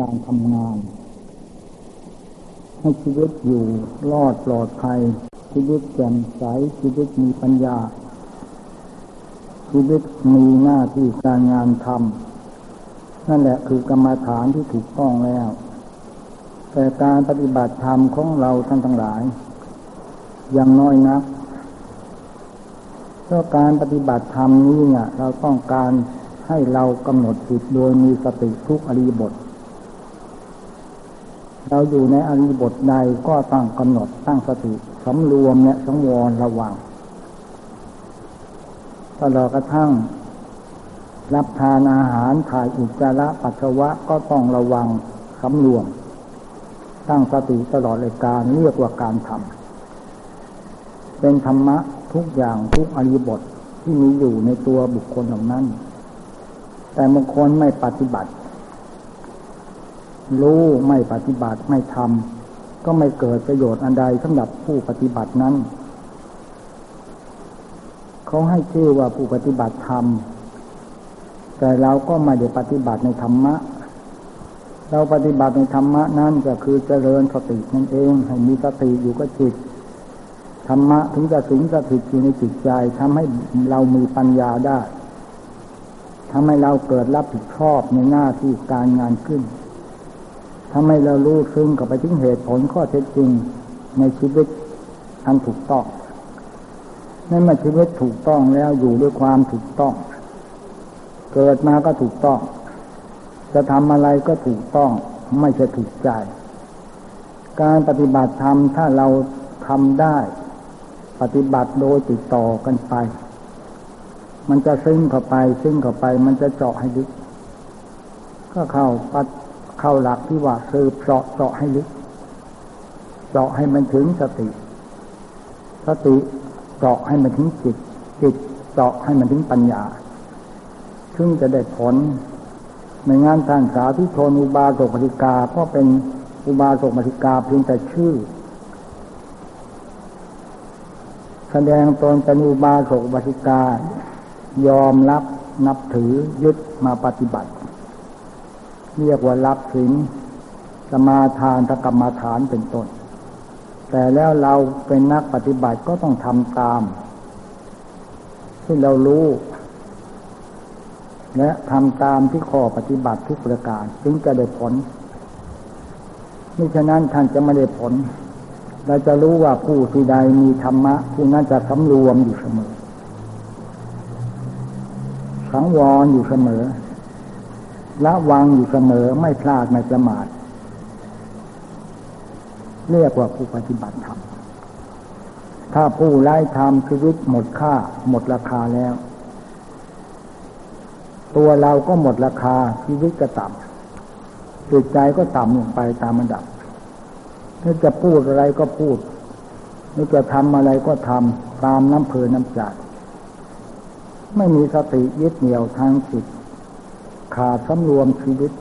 การทำงาน ให้ชีวิตอยู่รอดปลอดภัย ชีวิตแจ่มใส ชีวิตมีปัญญา ชีวิตมีหน้าที่การงานทำนั่นแหละคือกรรมฐานที่ถูกต้องแล้ว แต่การปฏิบัติธรรมของเราท่านทั้งหลาย ยังน้อยนักเพราะการปฏิบัติธรรมนี้เนี่ย เราต้องการให้เรากำหนดจิตโดยมีสติทุกอริบท เราอยู่ในอริบทใดก็ตั้งกำหนดตั้งสติสำรวมเนี่ยสังวรระวังตลอดกระทั่ง รับทานอาหารถ่ายอุจจาระปัสสาวะก็ต้องระวังสำรวม ตั้งสติตลอดเลยการเรียกว่าการทำเป็นธรรมะทุกอย่างทุกอริบทที่มีอยู่ในตัวบุคคลเหล่านั้น แต่บางคนไม่ปฏิบัติ รู้ไม่ปฏิบัติไม่ทำก็ไม่เกิดประโยชน์อันใดสำหรับผู้ปฏิบัตินั้น เขาให้ชื่อว่าผู้ปฏิบัติธรรม แต่เราก็ไม่ได้ปฏิบัติในธรรมะ เราปฏิบัติในธรรมะนั่นก็คือเจริญสตินั่นเอง ให้มีสติอยู่กับจิตธรรมะถึงจะสิงสถิตอยู่ในจิตใจทำให้เรามีปัญญาได้ทำให้เราเกิดรับผิดชอบในหน้าที่การงานขึ้น ทำให้เรารู้ซึ้งกับไปถึงเหตุผลข้อเท็จจริงในชีวิตอันถูกต้องนั่นมาชีวิตถูกต้องแล้วอยู่ด้วยความถูกต้อง เกิดมาก็ถูกต้อง จะทำอะไรก็ถูกต้องไม่ใช่ถูกใจ การปฏิบัติธรรมถ้าเราทำได้ ปฏิบัติโดยติดต่อกันไป มันจะซึ้งเข้าไปซึ้งเข้าไป มันจะเจาะให้ลึกก็เข้าปัด เข้าหลักที่ว่าสืบเจาะเจาะให้ลึกเจาะให้มันถึงสติ สติเจาะให้มันถึงจิต จิตเจาะให้มันถึงปัญญา ซึ่งจะได้ผลในงานทางสาธิชนอุบาสกปฏิกาก็เป็นอุบาสกปฏิกาเพียงแต่ชื่อ แสดงตนเป็นอุบาสกบาสิกายอมรับนับถือยึดมาปฏิบัติ เรียกว่ารับศีลสมาทานตกรรมฐานเป็นต้น แต่แล้วเราเป็นนักปฏิบัติก็ต้องทำตาม ที่เรารู้ และทำตามที่ข้อปฏิบัติทุกประการจึงจะได้ผลมิฉะนั้นท่านจะไม่ได้ผล เราจะรู้ว่าผู้ที่ใดมีธรรมะ ผู้นั้นจะสำรวมอยู่เสมอ สังวรอยู่เสมอ ละวังอยู่เสมอไม่พลาดไม่ประมาทเรียกว่าผู้ปฏิบัติธรรม ถ้าผู้ไล่ทำชีวิตหมดค่า หมดราคาแล้ว ตัวเราก็หมดราคาชีวิตก็ต่ำจิตใจก็ต่ำลงไปตามระดับนึกจะพูดอะไรก็พูดนึกจะทำอะไรก็ทำตามน้ำเพลินน้ำจัดไม่มีสติยึดเหนี่ยวทางจิต ขาดสำรวมชีวิต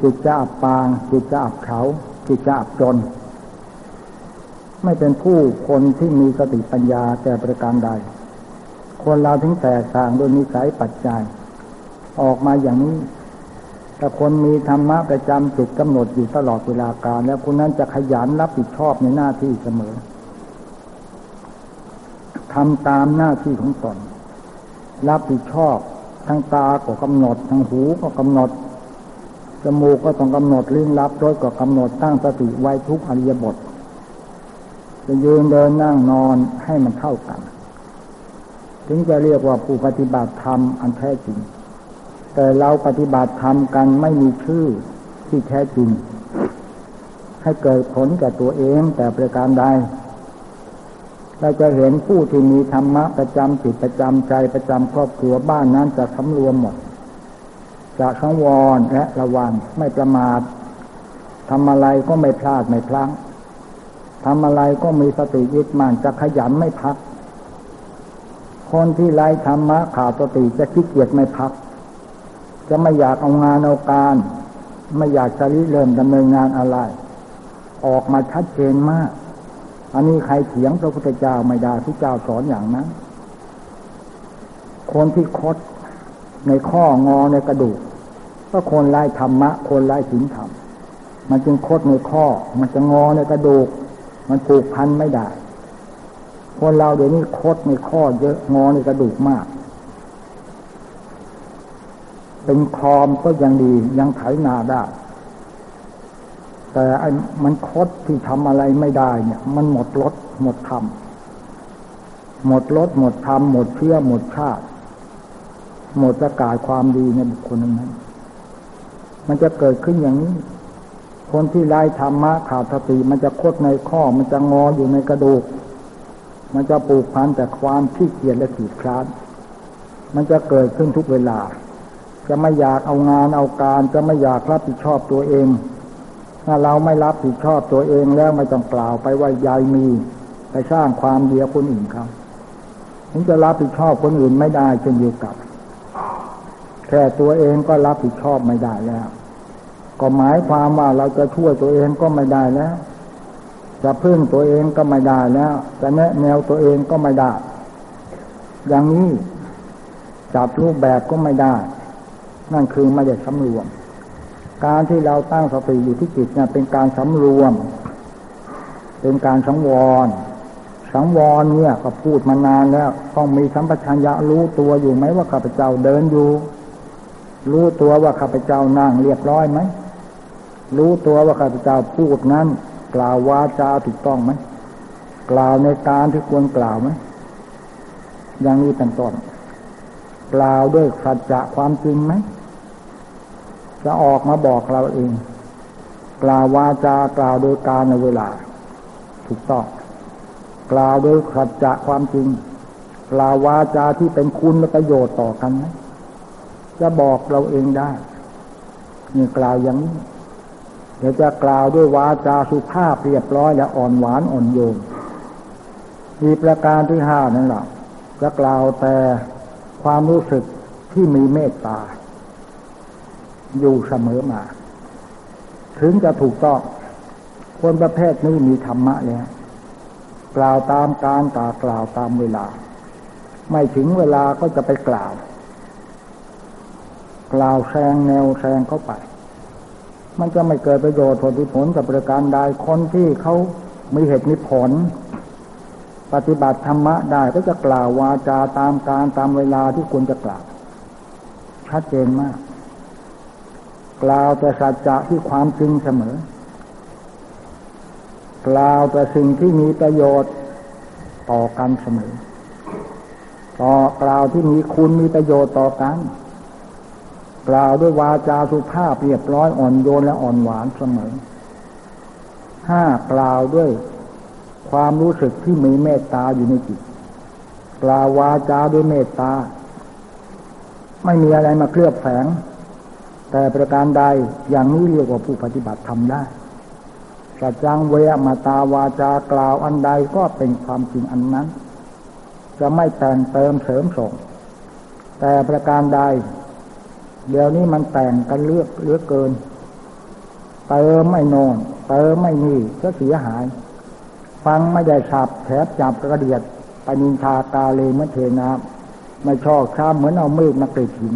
จิตจะอับปาง จิตจะอับเขา จิตจะอับจน ไม่เป็นผู้คนที่มีสติปัญญาแต่ประการใด คนเราถึงแตกต่างโดยนิสัยปัจจัย ออกมาอย่างนี้ถ้าคนมีธรรมะประจำจิตกำหนดอยู่ตลอดเวลาการ แล้วคนนั้นจะขยันรับผิดชอบในหน้าที่เสมอทำตามหน้าที่ของตนรับผิดชอบ ทั้งตาก็กำหนด ทั้งหูก็กำหนด จมูกก็ต้องกำหนดลิ้นรับรสก็กำหนดตั้งสติไว้ทุกอริยบท จะยืนเดินนั่งนอนให้มันเท่ากัน ถึงจะเรียกว่าผู้ปฏิบัติธรรมอันแท้จริง แต่เราปฏิบัติธรรมกันไม่มีชื่อที่แท้จริง ให้เกิดผลแก่ตัวเองแต่ประการใด เราจะเห็นผู้ที่มีธรรมะประจำจิตประจำใจประจำครอบครัวบ้านนั้นจะสำรวมหมด จะสังวรและระวังไม่ประมาททำอะไรก็ไม่พลาดไม่พลั้งทำอะไรก็มีสติยึดมั่นจะขยันไม่พัก คนที่ไร้ธรรมะขาดสติจะขี้เกียจไม่พัก จะไม่อยากเอางานเอาการ ไม่อยากจะริเริ่มดำเนินงานอะไร ออกมาชัดเจนมาก อันนี้ใครเถียงพระพุทธเจ้าไม่ได้ที่เจ้าสอนอย่างนั้น คนที่คดในข้องอในกระดูก ก็คนไล่ธรรมะ คนไล่ศีลธรรม มันจึงคดในข้อ มันจะงอในกระดูก มันผูกพันไม่ได้ คนเราเดี๋ยวนี้คดในข้อเยอะงอในกระดูกมาก เป็นคลอมก็ยังดียังไถนาได้ แต่ไอ้มันคดที่ทำอะไรไม่ได้เนี่ย มันหมดรสหมดธรรมหมดรสหมดธรรมหมดเชื่อหมดชาติ หมดประกาศความดีในบุคคลนั้น มันจะเกิดขึ้นอย่างนี้ คนที่ไล่ธรรมะขาดสติมันจะคดในข้อ มันจะงออยู่ในกระดูก มันจะปลูกพันแต่ความขี้เกียจและขีดคร้านมันจะเกิดขึ้นทุกเวลา จะไม่อยากเอางานเอาการ จะไม่อยากรับผิดชอบตัวเอง ถ้าเราไม่รับผิดชอบตัวเองแล้วไม่ต้องกล่าวไปว่ายายมี ไปสร้างความเดียวคนอื่นเขาถึงจะรับผิดชอบคนอื่นไม่ได้เช่นเดียวกับ แค่ตัวเองก็รับผิดชอบไม่ได้แล้ว ก็หมายความว่าเราจะช่วยตัวเองก็ไม่ได้แล้ว จะพึ่งตัวเองก็ไม่ได้แล้วจะแนะแนวตัวเองก็ไม่ได้ อย่างนี้จับรูปแบบก็ไม่ได้ นั่นคือไม่ได้สำรวม การที่เราตั้งสติอยู่ที่จิตเนี่ยเป็นการสำรวม เป็นการสังวร สังวรเนี่ยก็พูดมานานแล้วต้องมีสัมปชัญญะรู้ตัวอยู่ไหมว่าข้าพเจ้าเดินอยู่ รู้ตัวว่าข้าพเจ้านั่งเรียบร้อยไหมรู้ตัวว่าข้าพเจ้าพูดนั้น กล่าววาจาถูกต้องไหมกล่าวในการที่ควรกล่าวไหมอย่างนี้เป็นต้นกล่าวด้วยสัจจะความจริงไหม จะออกมาบอกเราเอง กล่าววาจากล่าวโดยการในเวลา ถูกต้อง กล่าวโดยขัดจะความจริง กล่าววาจาที่เป็นคุณและประโยชน์ต่อกันไหมจะบอกเราเองได้นี่กล่าวอย่างนี้เดี๋ยวจะกล่าวด้วยวาจาสุภาพเรียบร้อยและอ่อนหวานอ่อนโยนอีประการที่ห้านั่นแหละจะกล่าวแต่ความรู้สึกที่มีเมตตา อยู่เสมอมา ถึงจะถูกต้อง คนประเภทนี้มีธรรมะแล้วกล่าวตามการกล่าวกล่าวตามเวลา ไม่ถึงเวลาก็จะไปกล่าว กล่าวแซงแนวแซงเข้าไป มันจะไม่เกิดประโยชน์ผลผลกับประการใดคนที่เขามีเหตุมีผล ปฏิบัติธรรมะได้ก็จะกล่าววาจาตามการตามเวลาที่ควรจะกล่าวชัดเจนมาก กล่าวแต่สัจจะที่ความจริงเสมอ กล่าวแต่สิ่งที่มีประโยชน์ต่อกันเสมอ ต่อกล่าวที่มีคุณมีประโยชน์ต่อกันกล่าวด้วยวาจาสุภาพเรียบร้อยอ่อนโยนและอ่อนหวานเสมอห้ากล่าวด้วยความรู้สึกที่มีเมตตาอยู่ในจิตกล่าววาจาด้วยเมตตา ไม่มีอะไรมาเคลือบแฝง แต่ประการใดอย่างนี้เรียกว่าผู้ปฏิบัติทำได้สัจจังเวมาตาวาจากล่าวอันใดก็เป็นความจริงอันนั้น จะไม่แต่งเติมเสริมส่ง แต่ประการใด เดี๋ยวนี้มันแต่งกันเลือกเลือกเกิน เติมไม่นอนเติมไม่มีก็เสียหาย ฟังไม่ได้ฉับแถบจับกระเดียดปนินทากาเลมเทน้ำไม่ชอบช้าเหมือนเอามีดมากรีดหิน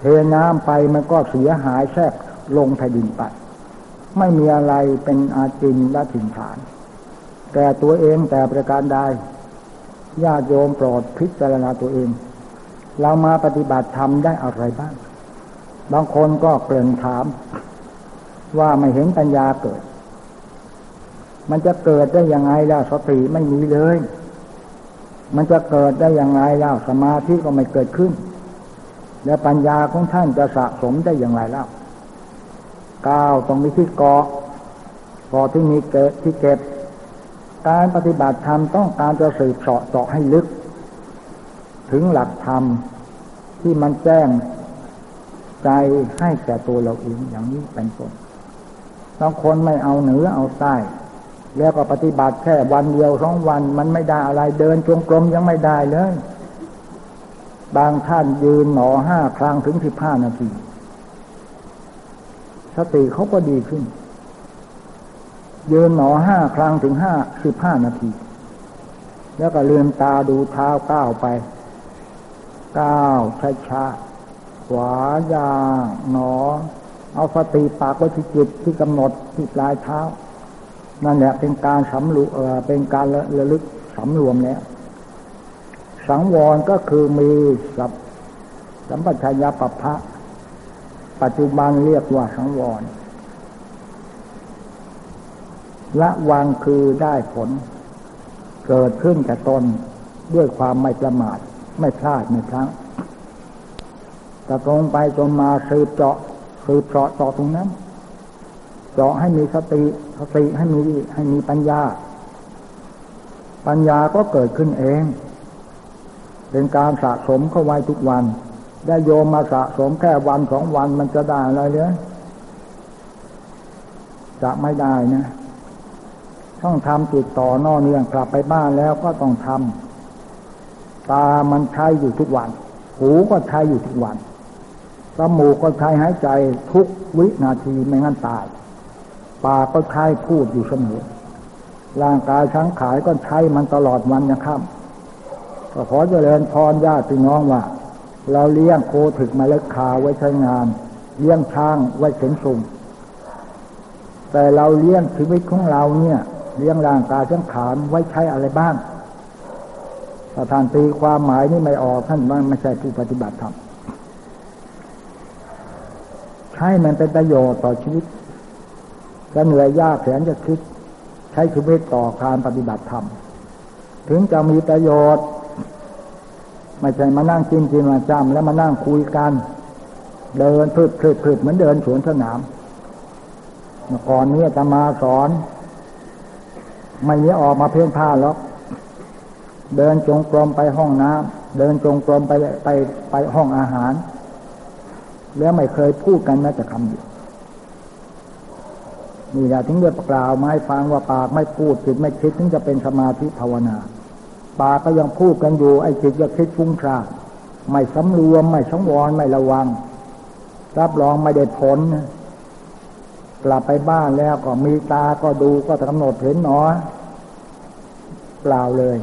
เทน้ำไปมันก็เสียหายแทรกลงแผ่นดินไป ไม่มีอะไรเป็นอาจินและถิ่นฐาน แต่ตัวเองแต่ประการใดญาติโยมโปรดพิจารณาตัวเอง เรามาปฏิบัติธรรมได้อะไรบ้าง บางคนก็เกลื่นถาม ว่าไม่เห็นปัญญาเกิด มันจะเกิดได้ยังไงล้วสติไม่มีเลย มันจะเกิดได้ยังไงล้วสมาธิก็ไม่เกิดขึ้น และปัญญาของท่านจะสะสมได้อย่างไรแล้วก้าวต้องมีที่เกาะเกาะที่มีเกิดที่เก็บ การปฏิบัติธรรมต้องการจะสืบเสาะเจาะให้ลึก ถึงหลักธรรมที่มันแจ้งใจให้แก่ตัวเราเองอย่างนี้เป็นต้นบางคนไม่เอาเหนือเอาใต้แล้วก็ปฏิบัติแค่วันเดียวสองวันมันไม่ได้อะไรเดินจงกรมยังไม่ได้เลย บางท่านยืนหนอห้าครั้งถึงสิบห้านาที สติเขาก็ดีขึ้น ยืนหนอห้าครั้งถึงห้าสิบห้านาที แล้วก็เลือนตาดูเท้าก้าวไป ก้าวช้าช้าขวายางหนอ เอาสติปากไว้ที่จิตที่กำหนดที่ปลายเท้า นั่นแหละเป็นการสำรวมเป็นการระลึกสำรวมแล้ว สังวรก็คือมีสัพสัมปชัญญะปภะปัจจุบันเรียกว่าสังวรละวางคือได้ผล เกิดขึ้นกับตนด้วยความไม่ประมาท ไม่พลาดไม่พลั้งแต่ตรงไปจนมาสืบเจาะสืบเจาะต่อตรงนั้น เจาะให้มีสติสติให้มีให้มีปัญญา ปัญญาก็เกิดขึ้นเอง เป็นการสะสมเข้าไว้ทุกวัน ได้โยมมาสะสมแค่วันสองวันมันจะได้อะไรเลยจะไม่ได้นะต้องทำติดต่อนอเนื่องกลับไปบ้านแล้วก็ต้องทำตามันใช้อยู่ทุกวัน หูก็ใช้อยู่ทุกวันจมูกก็ใช้หายใจทุกวินาทีไม่งั้นตายปากก็ใช้พูดอยู่เสมอร่างกายชั้งขายก็ใช้มันตลอดวันนะครับ ก็ขอเจริญพรญาติน้องว่า เราเลี้ยงโคถึกมาเล็กคาไว้ใช้งาน เลี้ยงช้างไว้เข็นสุ่มแต่เราเลี้ยงชีวิตของเราเนี่ย เลี้ยงร่างกายทั้งขานไว้ใช้อะไรบ้างถ้าท่านตีความหมายนี่ไม่ออกท่านว่าไม่ใช่ผู้ปฏิบัติธรรมใช้มันเป็นประโยชน์ต่อชีวิตจะเหนื่อยยากแสนจะคิด ใช้ชีวิตต่อการปฏิบัติธรรมถึงจะมีประโยชน์ ไม่ใช่มานั่งกินกินมาจำแล้วมานั่งคุยกัน เดินพืดพืดพืดเหมือนเดินสวนสนามเมื่อก่อนนี้จะมาสอน ไม่นี้ออกมาเพ่นผ้าหรอกเดินจงกรมไปห้องน้ำเดินจงกรมไปไปไปห้องอาหาร แล้วไม่เคยพูดกันแม้แต่คำเดียวนี่แหละถึงได้กล่าวมาให้ฟังว่าปากไม่พูดจิตไม่คิดถึงจะเป็นสมาธิภาวนา ปากก็ยังพูดกันอยู่ ไอ้จิตยังคิดฟุ้งซ่านไม่สำรวมไม่สังวรไม่ระวัง รับรองไม่ได้ผลกลับไปบ้านแล้วก็มีตาก็ดูก็กำหนดเห็นหนอเปล่าเลย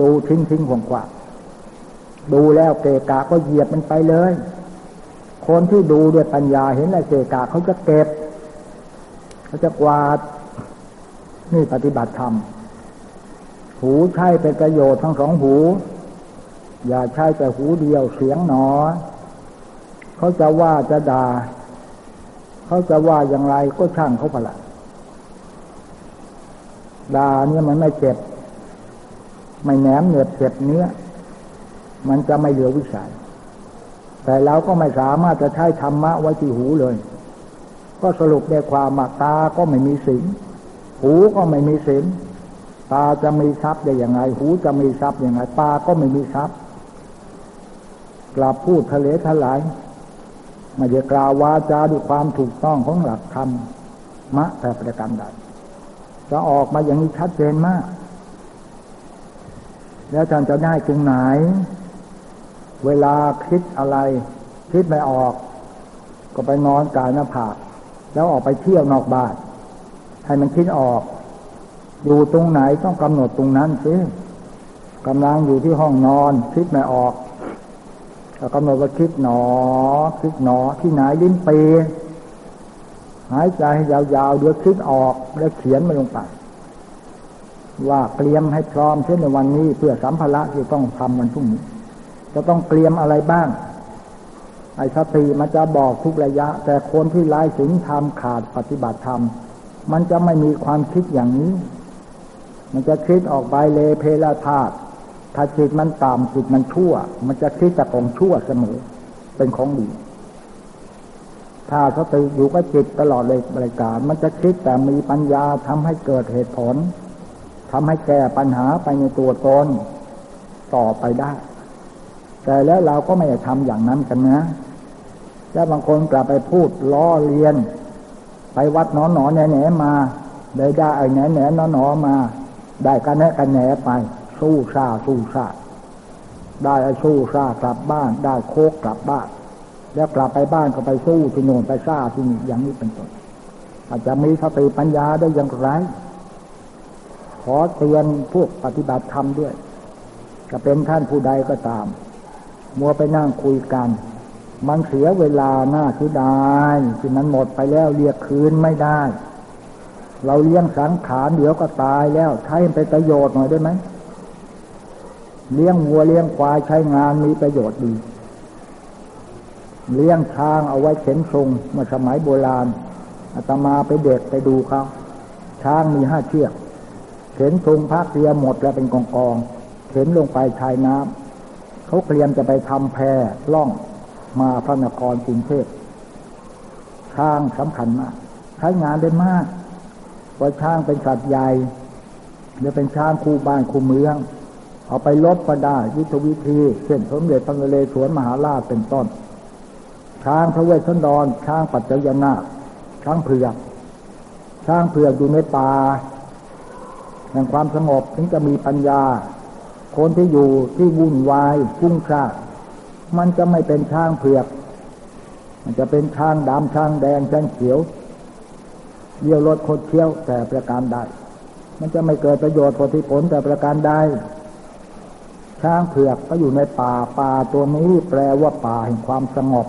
ดูทิ้งทิ้งขวงกว่าดูแล้วเกกาก็เหยียบมันไปเลย คนที่ดูด้วยปัญญาเห็นอะไรเกกาเขาจะเก็บ เขาจะกวาดนี่ปฏิบัติธรรม หูใช่เป็นประโยชน์ทั้งสองหู อย่าใช่แต่หูเดียวเสียงหนอ เขาจะว่าจะด่า เขาจะว่าอย่างไรก็ช่างเขาพละด่าเนี่ยมันไม่เจ็บ ไม่แหนมเหน็บเจ็บเนื้อ มันจะไม่เหลือวิสัย แต่เราก็ไม่สามารถจะใช้ธรรมะไว้ที่หูเลย ก็สรุปได้ความมาตาก็ไม่มีสินหูก็ไม่มีสิน ตาจะมีทรัพย์ได้อย่างไรหูจะมีทรัพย์อย่างไรตาก็ไม่มีทรัพย์กลับพูดทะเลทลายไม่ได้กล่าววาจาด้วยความถูกต้องของหลักธรรมมะแต่ประการใดจะออกมาอย่างนี้ชัดเจนมาก แล้วท่านจะได้ตรงไหน เวลาคิดอะไร คิดไม่ออก ก็ไปนอนกายหน้าผากแล้วออกไปเที่ยวนอกบ้านให้มันคิดออก อยู่ตรงไหนต้องกำหนดตรงนั้นสิกำลังอยู่ที่ห้องนอนคิดไม่ออกกำหนดว่าคิดหนอ คิดหนอ ที่ไหนลิ้นปีหายใจยาวๆเดี๋ยวคิดออกแล้วเขียนมาลงไปว่าเตรียมให้พร้อมเช่นในวันนี้ เพื่อสัมภาระที่ต้องทำวันพรุ่งนี้ จะต้องเตรียมอะไรบ้าง ไอ้สติมันจะบอกทุกระยะ แต่คนที่ไร้สิ่งทำขาดปฏิบัติธรรม มันจะไม่มีความคิดอย่างนี้ มันจะคิดออกไปเลเพลาธาตุถ้าจิตมันต่ำจิตมันชั่ว มันจะคิดแต่ของชั่วเสมอ เป็นของดี ถ้าสติอยู่กับจิตตลอดเลยบริการ มันจะคิดแต่มีปัญญาทำให้เกิดเหตุผลทำให้แก้ปัญหาไปในตัวตนต่อไปได้ แต่แล้วเราก็ไม่ได้ทำอย่างนั้นกันนะ แล้วบางคนกลับไปพูดล้อเลียน ไปวัดนอหนอแหนแหนมา ได้ได้ไอ้แหนแหนนอหนอมา ได้กันแหนกันแหนไป สู้ซาสู้ซาได้สู้ซากลับบ้าน ได้โคกกลับบ้าน แล้วกลับไปบ้านก็ไปสู้ที่โน่นไปซาที่นี่อย่างนี้เป็นต้นอาจจะมีสติปัญญาได้อย่างไร ขอเตือนพวกปฏิบัติธรรมด้วย จะเป็นท่านผู้ใดก็ตาม มัวไปนั่งคุยกัน มันเสียเวลาหน้าทุดายที่มันหมดไปแล้วเรียกคืนไม่ได้ เราเลี้ยงสังขารเดี๋ยวก็ตายแล้ว ใช้เป็นประโยชน์หน่อยได้ไหมเลี้ยงวัวเลี้ยงควายใช้งานมีประโยชน์ดี เลี้ยงช้างเอาไว้เข็นทรงเมื่อสมัยโบราณอาตมาไปเด็กไปดูเขาช้างมีห้าเชือก เข็นทรงพักเรียหมดแล้วเป็นกองกองเข็นลงไปชายน้ำเขาเตรียมจะไปทำแพล่องมาพระนครกรุงเทพช้างสำคัญมาก ใช้งานได้มาก ราะช้างเป็นสัตว์ใหญ่จะเป็นช้างคู่บ้านคู่เมือง เอาไปลบก็ได้ยุทธวิธีเช่นสมเด็จพระนเรศวรมหาราชเป็นต้น ช้างพระเวสสันดร ช้างปัจจยนาช้างเผือกช้างเผือกอยู่ในป่าแห่งความสงบถึงจะมีปัญญา คนที่อยู่ที่วุ่นวายฟุ้งซ่ามันจะไม่เป็นช้างเผือก มันจะเป็นช้างดำช้างแดงช้างเขียว เยี่ยวรถคดเคี้ยวแต่ประการใดมันจะไม่เกิดประโยชน์ผลที่ผลแต่ประการใดช้างเผือกก็อยู่ในป่าป่าตัวนี้แปลว่าป่าแห่งความสงบ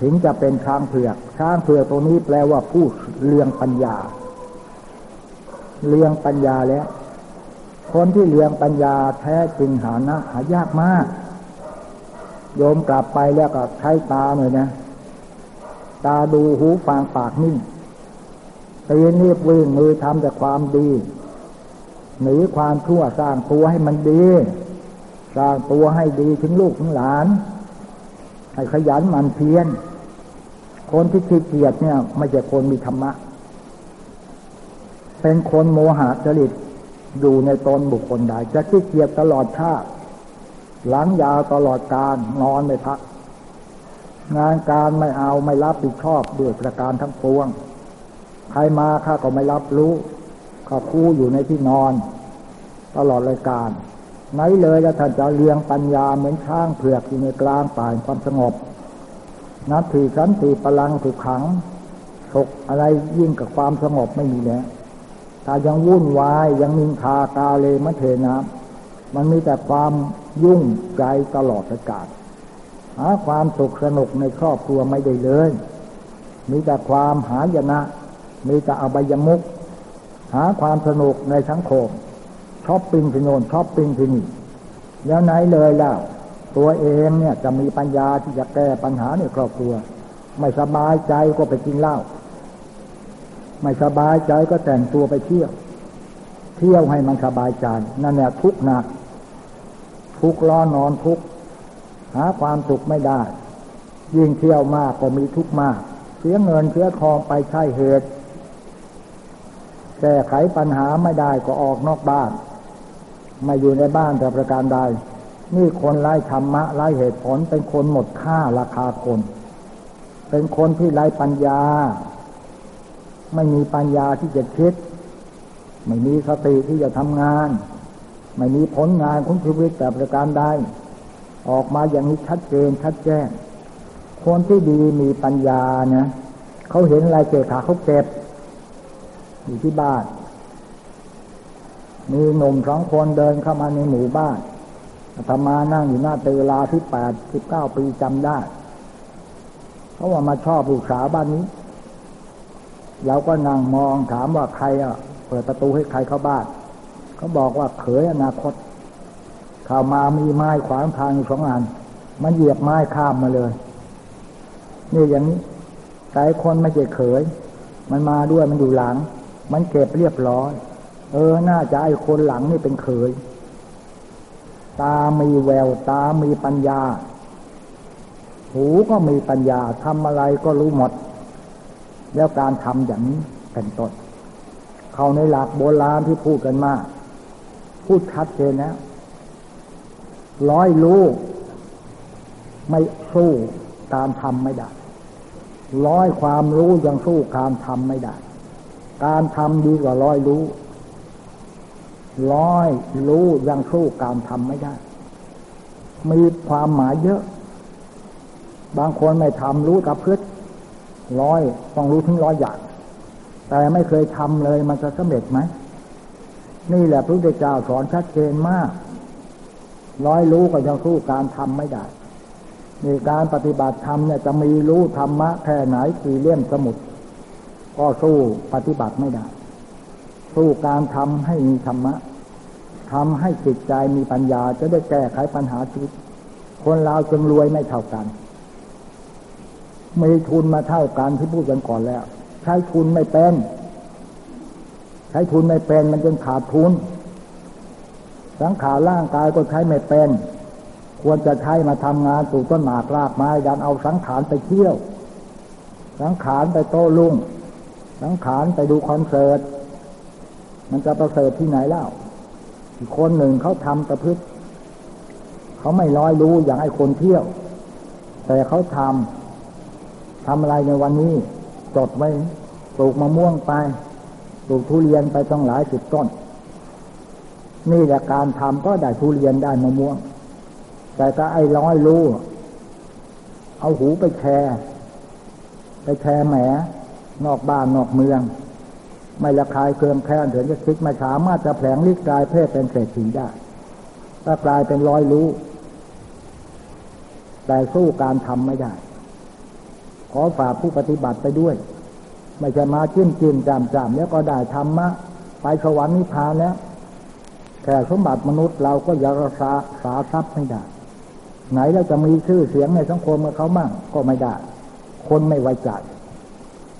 ถึงจะเป็นช้างเผือก ช้างเผือกตัวนี้แปลว่าผู้เลี้ยงปัญญา เลี้ยงปัญญาแล้ว คนที่เลี้ยงปัญญาแท้จริงหานะหายากมาก โยมกลับไปแล้วก็ใช้ตาหน่อยนะ ตาดูหูฟังปากนิ่งตีนีบวิ่งมือทำแต่ความดีหนีความชั่วสร้างตัวให้มันดี สร้างตัวให้ดีถึงลูกถึงหลาน ให้ขยันมันเพียรคนที่ขี้เกียจเนี่ย ไม่ใช่คนมีธรรมะ เป็นคนโมหะจริตอยู่ในตนบุคคลใดจะขี้เกียจตลอดชาติหลังยาวตลอดการนอนไม่พัก งานการไม่เอาไม่รับผิดชอบด้วยประการทั้งปวง ใครมาข้าก็ไม่รับรู้ข้าคู่อยู่ในที่นอน ตลอดรายการไหนเลยแล้วท่านจะเลี้ยงปัญญาเหมือนช้างเผือกอยู่ในกลางป่าความสงบ นับถือสันติพลังถูกขังถกอะไรยิ่งกับความสงบไม่มีแล้วถ้ายังวุ่นวายยังมินทากาเลมะเทนะมันมีแต่ความยุ่งใจตลอดราการ หาความสุขสนุกในครอบครัวไม่ได้เลย มีแต่ความหายนะ มีแต่อบายมุกหาความสนุกในสังคมชอบปิ้งที่โน่นชอบปิ้งที่นี่แล้วไหนเลยแล้วตัวเองเนี่ยจะมีปัญญาที่จะแก้ปัญหาในครอบครัว ไม่สบายใจก็ไปกินเหล้าไม่สบายใจก็แต่งตัวไปเที่ยว เที่ยวให้มันสบายใจนั่นแหละทุกหนัก ทุกร้อนนอนทุก หาความสุขไม่ได้ ยิ่งเที่ยวมากก็มีทุกข์มาก เสียเงินเสียทองไปใช่เหตุแก้ไขปัญหาไม่ได้ก็ออกนอกบ้านม่อยู่ในบ้านแต่ประการใดนี่คนไร้ธรรมะไร้เหตุผลเป็นคนหมดค่าราคาคน เป็นคนที่ไร้ปัญญา ไม่มีปัญญาที่จะคิด ไม่มีสติที่จะทำงาน ไม่มีผลงานของชีวิตแต่ประการใด ออกมาอย่างนี้ชัดเจนชัดแจ้ง คนที่ดีมีปัญญาเนี่ยเขาเห็นอะไรเจขาเขาเก็บ อยู่ที่บ้าน มีหนุ่มสองคนเดินเข้ามาในหมู่บ้านธรรมานั่งอยู่หน้าเตลาที่แปดสิบเก้าปีจำได้เขาว่ามาชอบลูกสาวบ้านนี้เราก็นั่งมองถามว่าใครอะ เปิดประตูให้ใครเข้าบ้าน เขาบอกว่าเขยอนาคต เข้ามามีไม้ขวางทางสองอัน มันเหยียบไม้ข้ามมาเลย นี่อย่างนี้แต่คนไม่เจ็เขย มันมาด้วยมันอยู่หลัง มันเก็บเรียบร้อย เออ น่าจะไอ้คนหลังนี่เป็นเขย ตามีแววตามีปัญญา หูก็มีปัญญาทำอะไรก็รู้หมด แล้วการทำอย่างนี้เป็นต้นเขาในหลักโบราณที่พูดกันมา พูดชัดเจนแล้ว ร้อยรู้ไม่สู้การทำไม่ได้ ร้อยความรู้ยังสู้การทำไม่ได้ การทำดีกว่าร้อยรู้ ร้อยรู้ยังสู้การทำไม่ได้ มีความหมายเยอะ บางคนไม่ทำรู้กับพืชร้อยต้องรู้ถึงร้อยอย่าง แต่ไม่เคยทำเลยมันจะสำเร็จไหม นี่แหละพระพุทธเจ้าสอนชัดเจนมาก ร้อยรู้ก็ยังสู้การทำไม่ได้ในการปฏิบัติธรรมเนี่ยจะมีรู้ธรรมะแค่ไหนกี่เลี่ยมสมุด ก็สู้ปฏิบัติไม่ได้ สู้การทำให้มีธรรมะทำให้จิตใจมีปัญญาจะได้แก้ไขปัญหาชีวิต คนเราจึงรวยไม่เท่ากันมีทุนมาเท่ากันที่พูดกันก่อนแล้ว ใช้ทุนไม่เป็น ใช้ทุนไม่เป็นมันจึงขาดทุน สังขารร่างกายก็ใช้ไม่เป็น ควรจะใช้มาทำงานปลูกต้นหมากรากไม้ดันเอาสังขารไปเที่ยว สังขารไปโต้รุ่งสังขารไปดูคอนเสิร์ตมันจะประเสริฐที่ไหนเล่าคนหนึ่งเขาทำประพฤติเขาไม่ร้อยรู้อย่างไอ้คนเที่ยว แต่เขาทำทำอะไรในวันนี้จดไว้ปลูกมะม่วงไปปลูกทุเรียนไปต้องหลายสิบต้น นี่แหละการทำก็ได้ทุเรียนได้มะม่วง แต่ก็ไอ้ร้อยรู้ เอาหูไปแชร์ไปแชร์แหมนอกบ้านนอกเมือง ไม่ละคายเครื่องแค้นเถือนจะคิดม่สามารถจะแผลงลิกลายเพศเป็นเศรษฐีได้ถ้ากลายเป็นร้อยรู้ แต่สู้การทำไม่ได้ ขอฝากผู้ปฏิบัติไปด้วย ไม่จะมาจิ้มจิ้มจามจามแล้วก็ได้ธรรมะ ไปสวรรค์นิพพานแล้ว แต่สมบัติมนุษย์เราก็ยังรักษาสาทรัพย์ไม่ได้ ไหนเราจะมีชื่อเสียงในสังคมกับเขามั่งก็ไม่ได้ คนไม่ไว้ใจ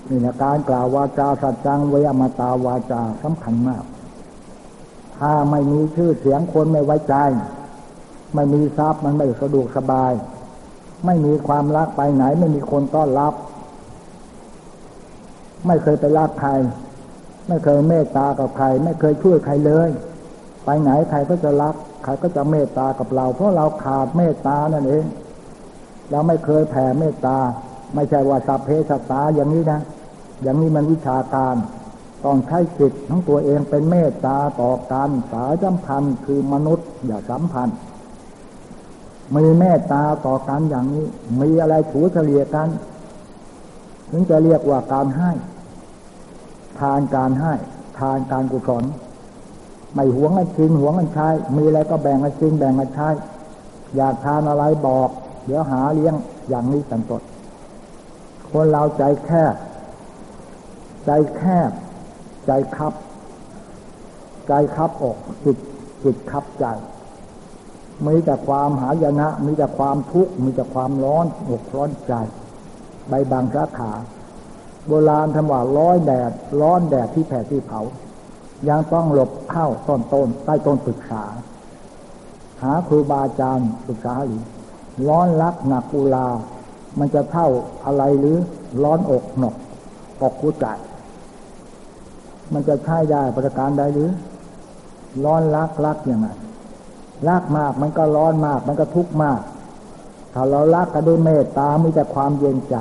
นี่นะการกล่าววาจาสัจจังเวยมาตาวาจาสำคัญมาก ถ้าไม่มีชื่อเสียงคนไม่ไว้ใจ ไม่มีทรัพย์มันไม่สะดวกสบาย ไม่มีความรักไปไหน ไม่มีคนต้อนรับ ไม่เคยไปรักใคร ไม่เคยเมตตากับใคร ไม่เคยช่วยใครเลย ไปไหนใครก็จะรักใครก็จะเมตตากับเรา เพราะเราขาดเมตตานั่นเองเราไม่เคยแผ่เมตตา ไม่ใช่ว่าสัพเพสัตตาอย่างนี้นะ อย่างนี้มันวิชาการต้องใช้จิตของตัวเองเป็นเมตตาต่อกันสายสัมพันธ์คือมนุษย์อย่าสัมพันธ์มีเมตตาต่อกันอย่างนี้ มีอะไรถูเฉลี่ยกัน ถึงจะเรียกว่าการให้ ทานการให้ ทานการกุศล ไม่หวงกันกินหวงกันใช้ มีอะไรก็แบ่งกันกินแบ่งกันใช้ อยากทานอะไรบอก เดี๋ยวหาเลี้ยงอย่างนี้สันตดคนเราใจแคบ ใจแคบ ใจคับ ใจคับอกจิตจิตคับใจมีแต่ความหายนะ มีแต่ความทุกข์ มีแต่ความร้อนอกร้อนใจ ใบบางสาขา โบราณทำว่าร้อยแดด ร้อนแดดที่แผ่ที่เผา ยังต้องหลบเข้าต้นต้นใต้ต้นปรึกษา หาครูบาอาจารย์ปรึกษาหรือร้อนรักหนักกุลา มันจะเท่าอะไรหรือร้อนอกหนกอกกุจัดมันจะใช้ได้ประการใดหรือ ร้อนรักรักอย่างไรรักมากมันก็ร้อนมาก มันก็ทุกข์มาก ถ้าเรารักกันด้วยเมตตามีแต่ความเย็นใจ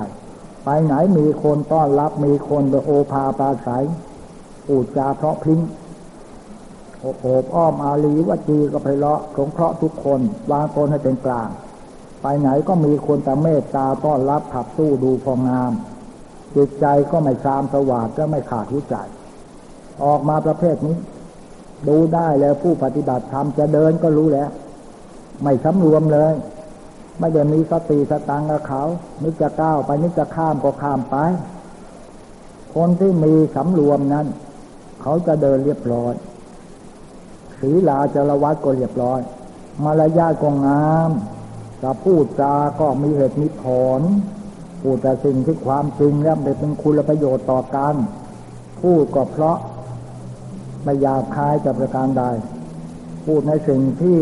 ไปไหนมีคนต้อนรับมีคนโดยโอภาปราศัย ปูดจาเพราะพริ้งโอบอ้อมอาลีวจีก็ไพเราะสงเคราะห์ทุกคน วางตนให้เป็นกลาง ไปไหนก็มีคนแต่เมตตาต้อนรับขับสู้ดูพองาม จิตใจก็ไม่ซามสว่างก็ไม่ขาดหัวใจ ออกมาประเภทนี้ ดูได้แล้วผู้ปฏิบัติธรรมจะเดินก็รู้แล้ว ไม่สำรวมเลย ไม่ได้มีสติสตังกับเขา นึกจะก้าวไปนึกจะข้ามก็ข้ามไป คนที่มีสำรวมนั้น เขาจะเดินเรียบร้อยศีลาจรวัดก็เรียบร้อย มารยาทก็งามจะพูดจาก็มีเหตุมีผลพูดแต่สิ่งที่ความจริงแล้วเป็นคุณประโยชน์ต่อกันพูดก็เพราะไม่อยากคายจะประการใด พูดในสิ่งที่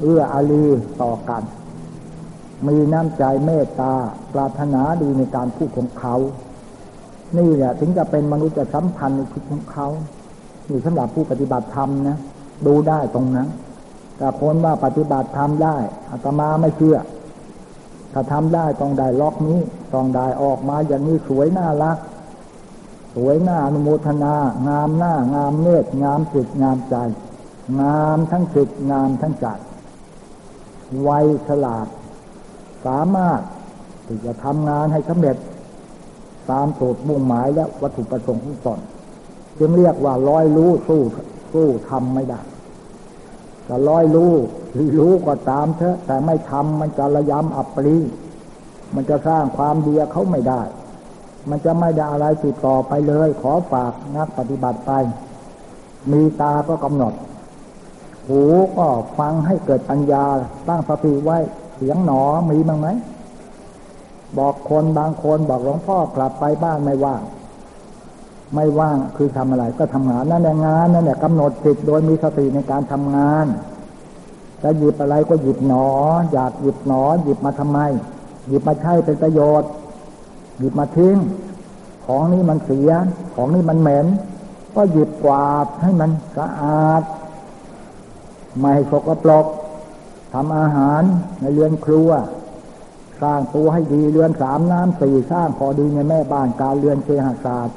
เอื้ออารีต่อกัน มีน้ำใจเมตตา ปรารถนาดีในการพูดของเขา นี่แหละถึงจะเป็นมนุษย์จะสัมพันธ์ในชีวิตของเขานี่สำหรับผู้ปฏิบัติธรรมนะดูได้ตรงนั้นแต่คนว่าปฏิบัติธรรมได้อาตมาไม่เชื่อ ถ้าทำได้ต้องได้ล็อกนี้ต้องได้ออกมาอย่างนี้สวยน่ารัก สวยหน้าอนุโมทนา งามหน้างามเนตรงามจิตงามใจ งามทั้งจิตงามทั้งใจไวฉลาด สามารถที่จะทำงานให้สำเร็จ ตามโจทย์มุ่งหมายและวัตถุประสงค์ของตนจึงเรียกว่าร้อยรู้สู้สู้ทำไม่ได้จะร้อยรู้หรือรู้ก็ตามเถอะ แต่ไม่ทำมันจะระยำอับปรีมันจะสร้างความเดียเขาไม่ได้ มันจะไม่ได้อะไรติดต่อไปเลย ขอฝากนักปฏิบัติไป มีตาก็กำหนด หูก็ฟังให้เกิดปัญญาตั้งสติไว้เสียงหนอมีบ้างไหม บอกคนบางคนบอกหลวงพ่อกลับไปบ้านไม่ว่าง ไม่ว่างคือทำอะไร ก็ทำงานนั่นแหละงานนั่นแหละกำหนดจิตโดยมีสติในการทำงานจะหยิบอะไรก็หยิบหนอ อยากหยิบหนอ หยิบมาทำไม หยิบมาใช้เป็นประโยชน์ หยิบมาทิ้ง ของนี้มันเสีย ของนี้มันเหม็น ก็หยิบกวาดให้มันสะอาด ไม่สกปรกทำอาหารในเรือนครัว สร้างตัวให้ดีเรือนสามน้ำสี่สร้างพอดีในแม่บ้านการเรือนเคหศาสตร์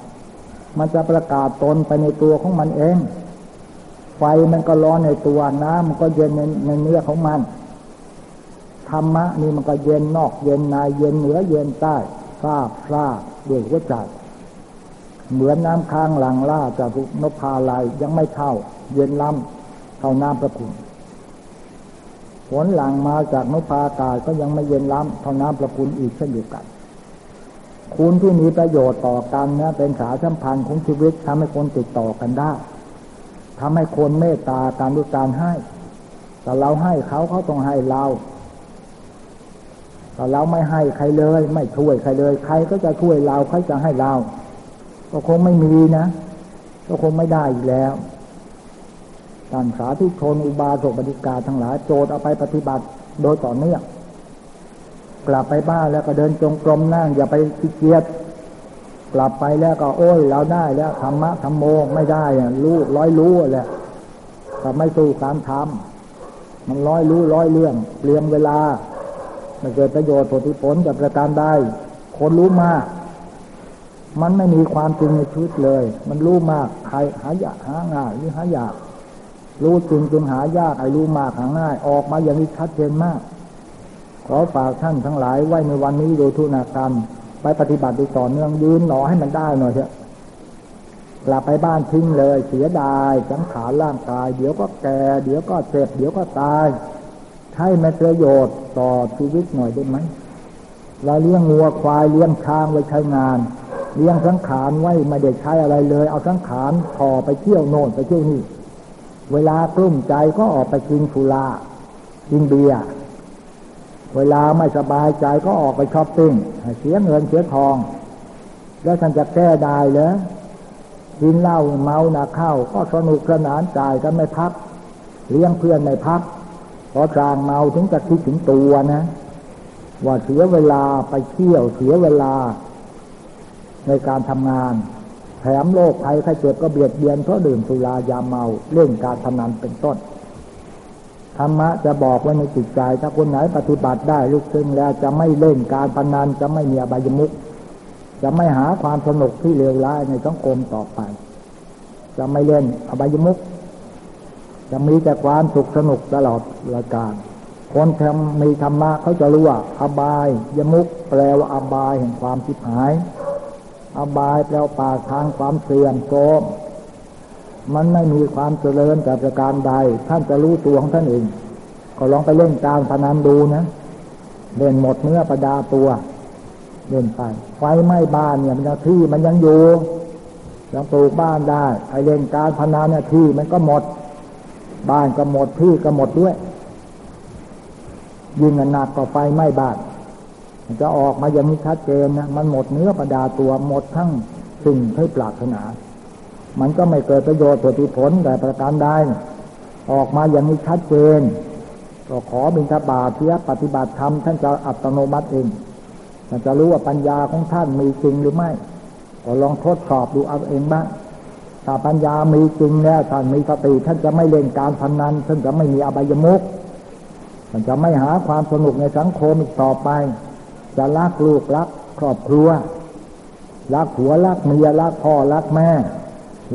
มันจะประกาศตนไปในตัวของมันเอง ไฟมันก็ร้อนในตัวน้ำมันก็เย็นในในเนื้อของมันธรรมะนี่มันก็เย็นนอกเย็นในเย็นเหนือเย็นใต้ทราบทราบด้วยหัวใจเหมือนน้ำค้างหลังล่าจากนพพาลายยังไม่เท่า เย็นล้ำเท่าน้ำประคุณ ฝนหลังมาจากนพพากาศก็ยังไม่เย็นล้ำเท่าน้ำประคุณอีกเช่นเดียวกัน คุณที่มีประโยชน์ต่อกันนะเป็นสาสัมพันธ์ของชีวิตทำให้คนติดต่อกันได้ทำให้คนเมตตาการด้วยการให้ แต่เราให้เขาเขาต้องให้เราแต่เราไม่ให้ใครเลย ไม่ช่วยใครเลย ใครก็จะช่วยเราใครจะให้เรา ก็คงไม่มีนะ ก็คงไม่ได้อีกแล้ว ท่านสาธุชนอุบาสกปฏิกาทั้งหลายโจทย์เอาไปปฏิบัติโดยต่อเนื่องกลับไปบ้านแล้วก็เดินจงกรมนั่งอย่าไปขี้เกียจกลับไปแล้วก็โอ้ยเราได้แล้วธรรมะธรรมโมไม่ได้อะรู้ร้อยรู้แหละแต่ไม่สู้การทำมันร้อยรู้ร้อยเรื่องเปลี่ยนเวลาไม่เกิดประโยชน์ผลที่ผลกับประการใดคนรู้มาก มันไม่มีความจริงในชีวิตเลย มันรู้มากใครหายากหาง่ายหรือหายาก รู้จริงจนหายากไอ้รู้มากหาง่าย ออกมาอย่างนี้ชัดเจนมาก ขอฝากท่านทั้งหลายไว้ในวันนี้โดยทุนาการไปปฏิบัติดยต่อเนื่องยืนหนอให้มันได้หน่อยเถอะกลับไปบ้านทิ้งเลย เสียดายสังขารร่างกาย เดี๋ยวก็แก่เดี๋ยวก็เจ็บเดี๋ยวก็ตายใช้ไม่ประโยชน์ต่อชีวิตหน่อยได้ไหมเราเลี้ยงงัวควายเลี้ยงช้างไว้ใช้งาน เลี้ยงสังขารไว้ไม่ได้ใช้อะไรเลย เอาสังขารพอไปเที่ยวโน่นไปเที่ยวนี่ เวลากลุ้มใจก็ออกไปกินสุรากินเบียร์เวลาไม่สบายใจก็ออกไปช้อปปิ้งเสียเงินเสียทอง แล้วท่านจะแก้ได้เหรอกินเหล้าเมาหนักเข้า ก็สนุกสนานจ่ายกันไม่พัก เลี้ยงเพื่อนไม่พักพอจางเมาถึงจะคิดถึงตัวนะ ว่าเสียเวลาไปเที่ยวเสียเวลาในการทำงาน แถมโรคภัยไข้เจ็บก็เบียดเบียนเพราะดื่มสุรายาเมาเล่นการพนันเป็นต้นธรรมะจะบอกไว้ในจิตใจ ถ้าคนไหนปฏิบัติได้ลุกขึ้นแล้วจะไม่เล่นการพนันจะไม่มีอบายมุขจะไม่หาความสนุกที่เลวร้ายในสังคมต่อไป จะไม่เล่นอบายมุขจะมีแต่ความสุขสนุกตลอดรายการคนทำมีธรรมะเขาจะรู้ว่าอบายยมุกแปลว่าอบายแห่งความทิพหาย อบายแปลว่าปากทางความเสื่อมโทรมมันไม่มีความเจริญแต่ประการใด ท่านจะรู้ตัวของท่านเองก็ลองไปเล่นการพนันดูนะเล่นหมดเนื้อประดาตัวเล่นไปไฟไหม้บ้านเนี่ยมันยังที่มันยังอยู่ยังปลูกบ้านได้ไอเล่นการพนันเนี่ยที่มันก็หมด บ้านก็หมดที่ก็หมดด้วย ยิ่งหนักก็ไฟไหม้บ้าน จะออกมาอย่างนี้ชัดเจนนะมันหมดเนื้อประดาตัวหมดทั้งสิ่งที่ปรารถนา มันก็ไม่เกิดประโยชน์ผลผลแต่ประการใดออกมาอย่างนี้ชัดเจนก็ขอบิณฑบาตเทียปฏิบัติธรรมท่านจะอัตโนมัติเองท่านจะรู้ว่าปัญญาของท่านมีจริงหรือไม่ ก็ลองทดสอบดูเอาเองบ้างถ้าปัญญามีจริงแล้วท่านมีสติท่านจะไม่เล่นการพนันท่านจะไม่มีอบายมุกท่านจะไม่หาความสนุกในสังคมอีกต่อไป จะรักลูกรักครอบครัว รักผัวรักเมียรักพ่อรักแม่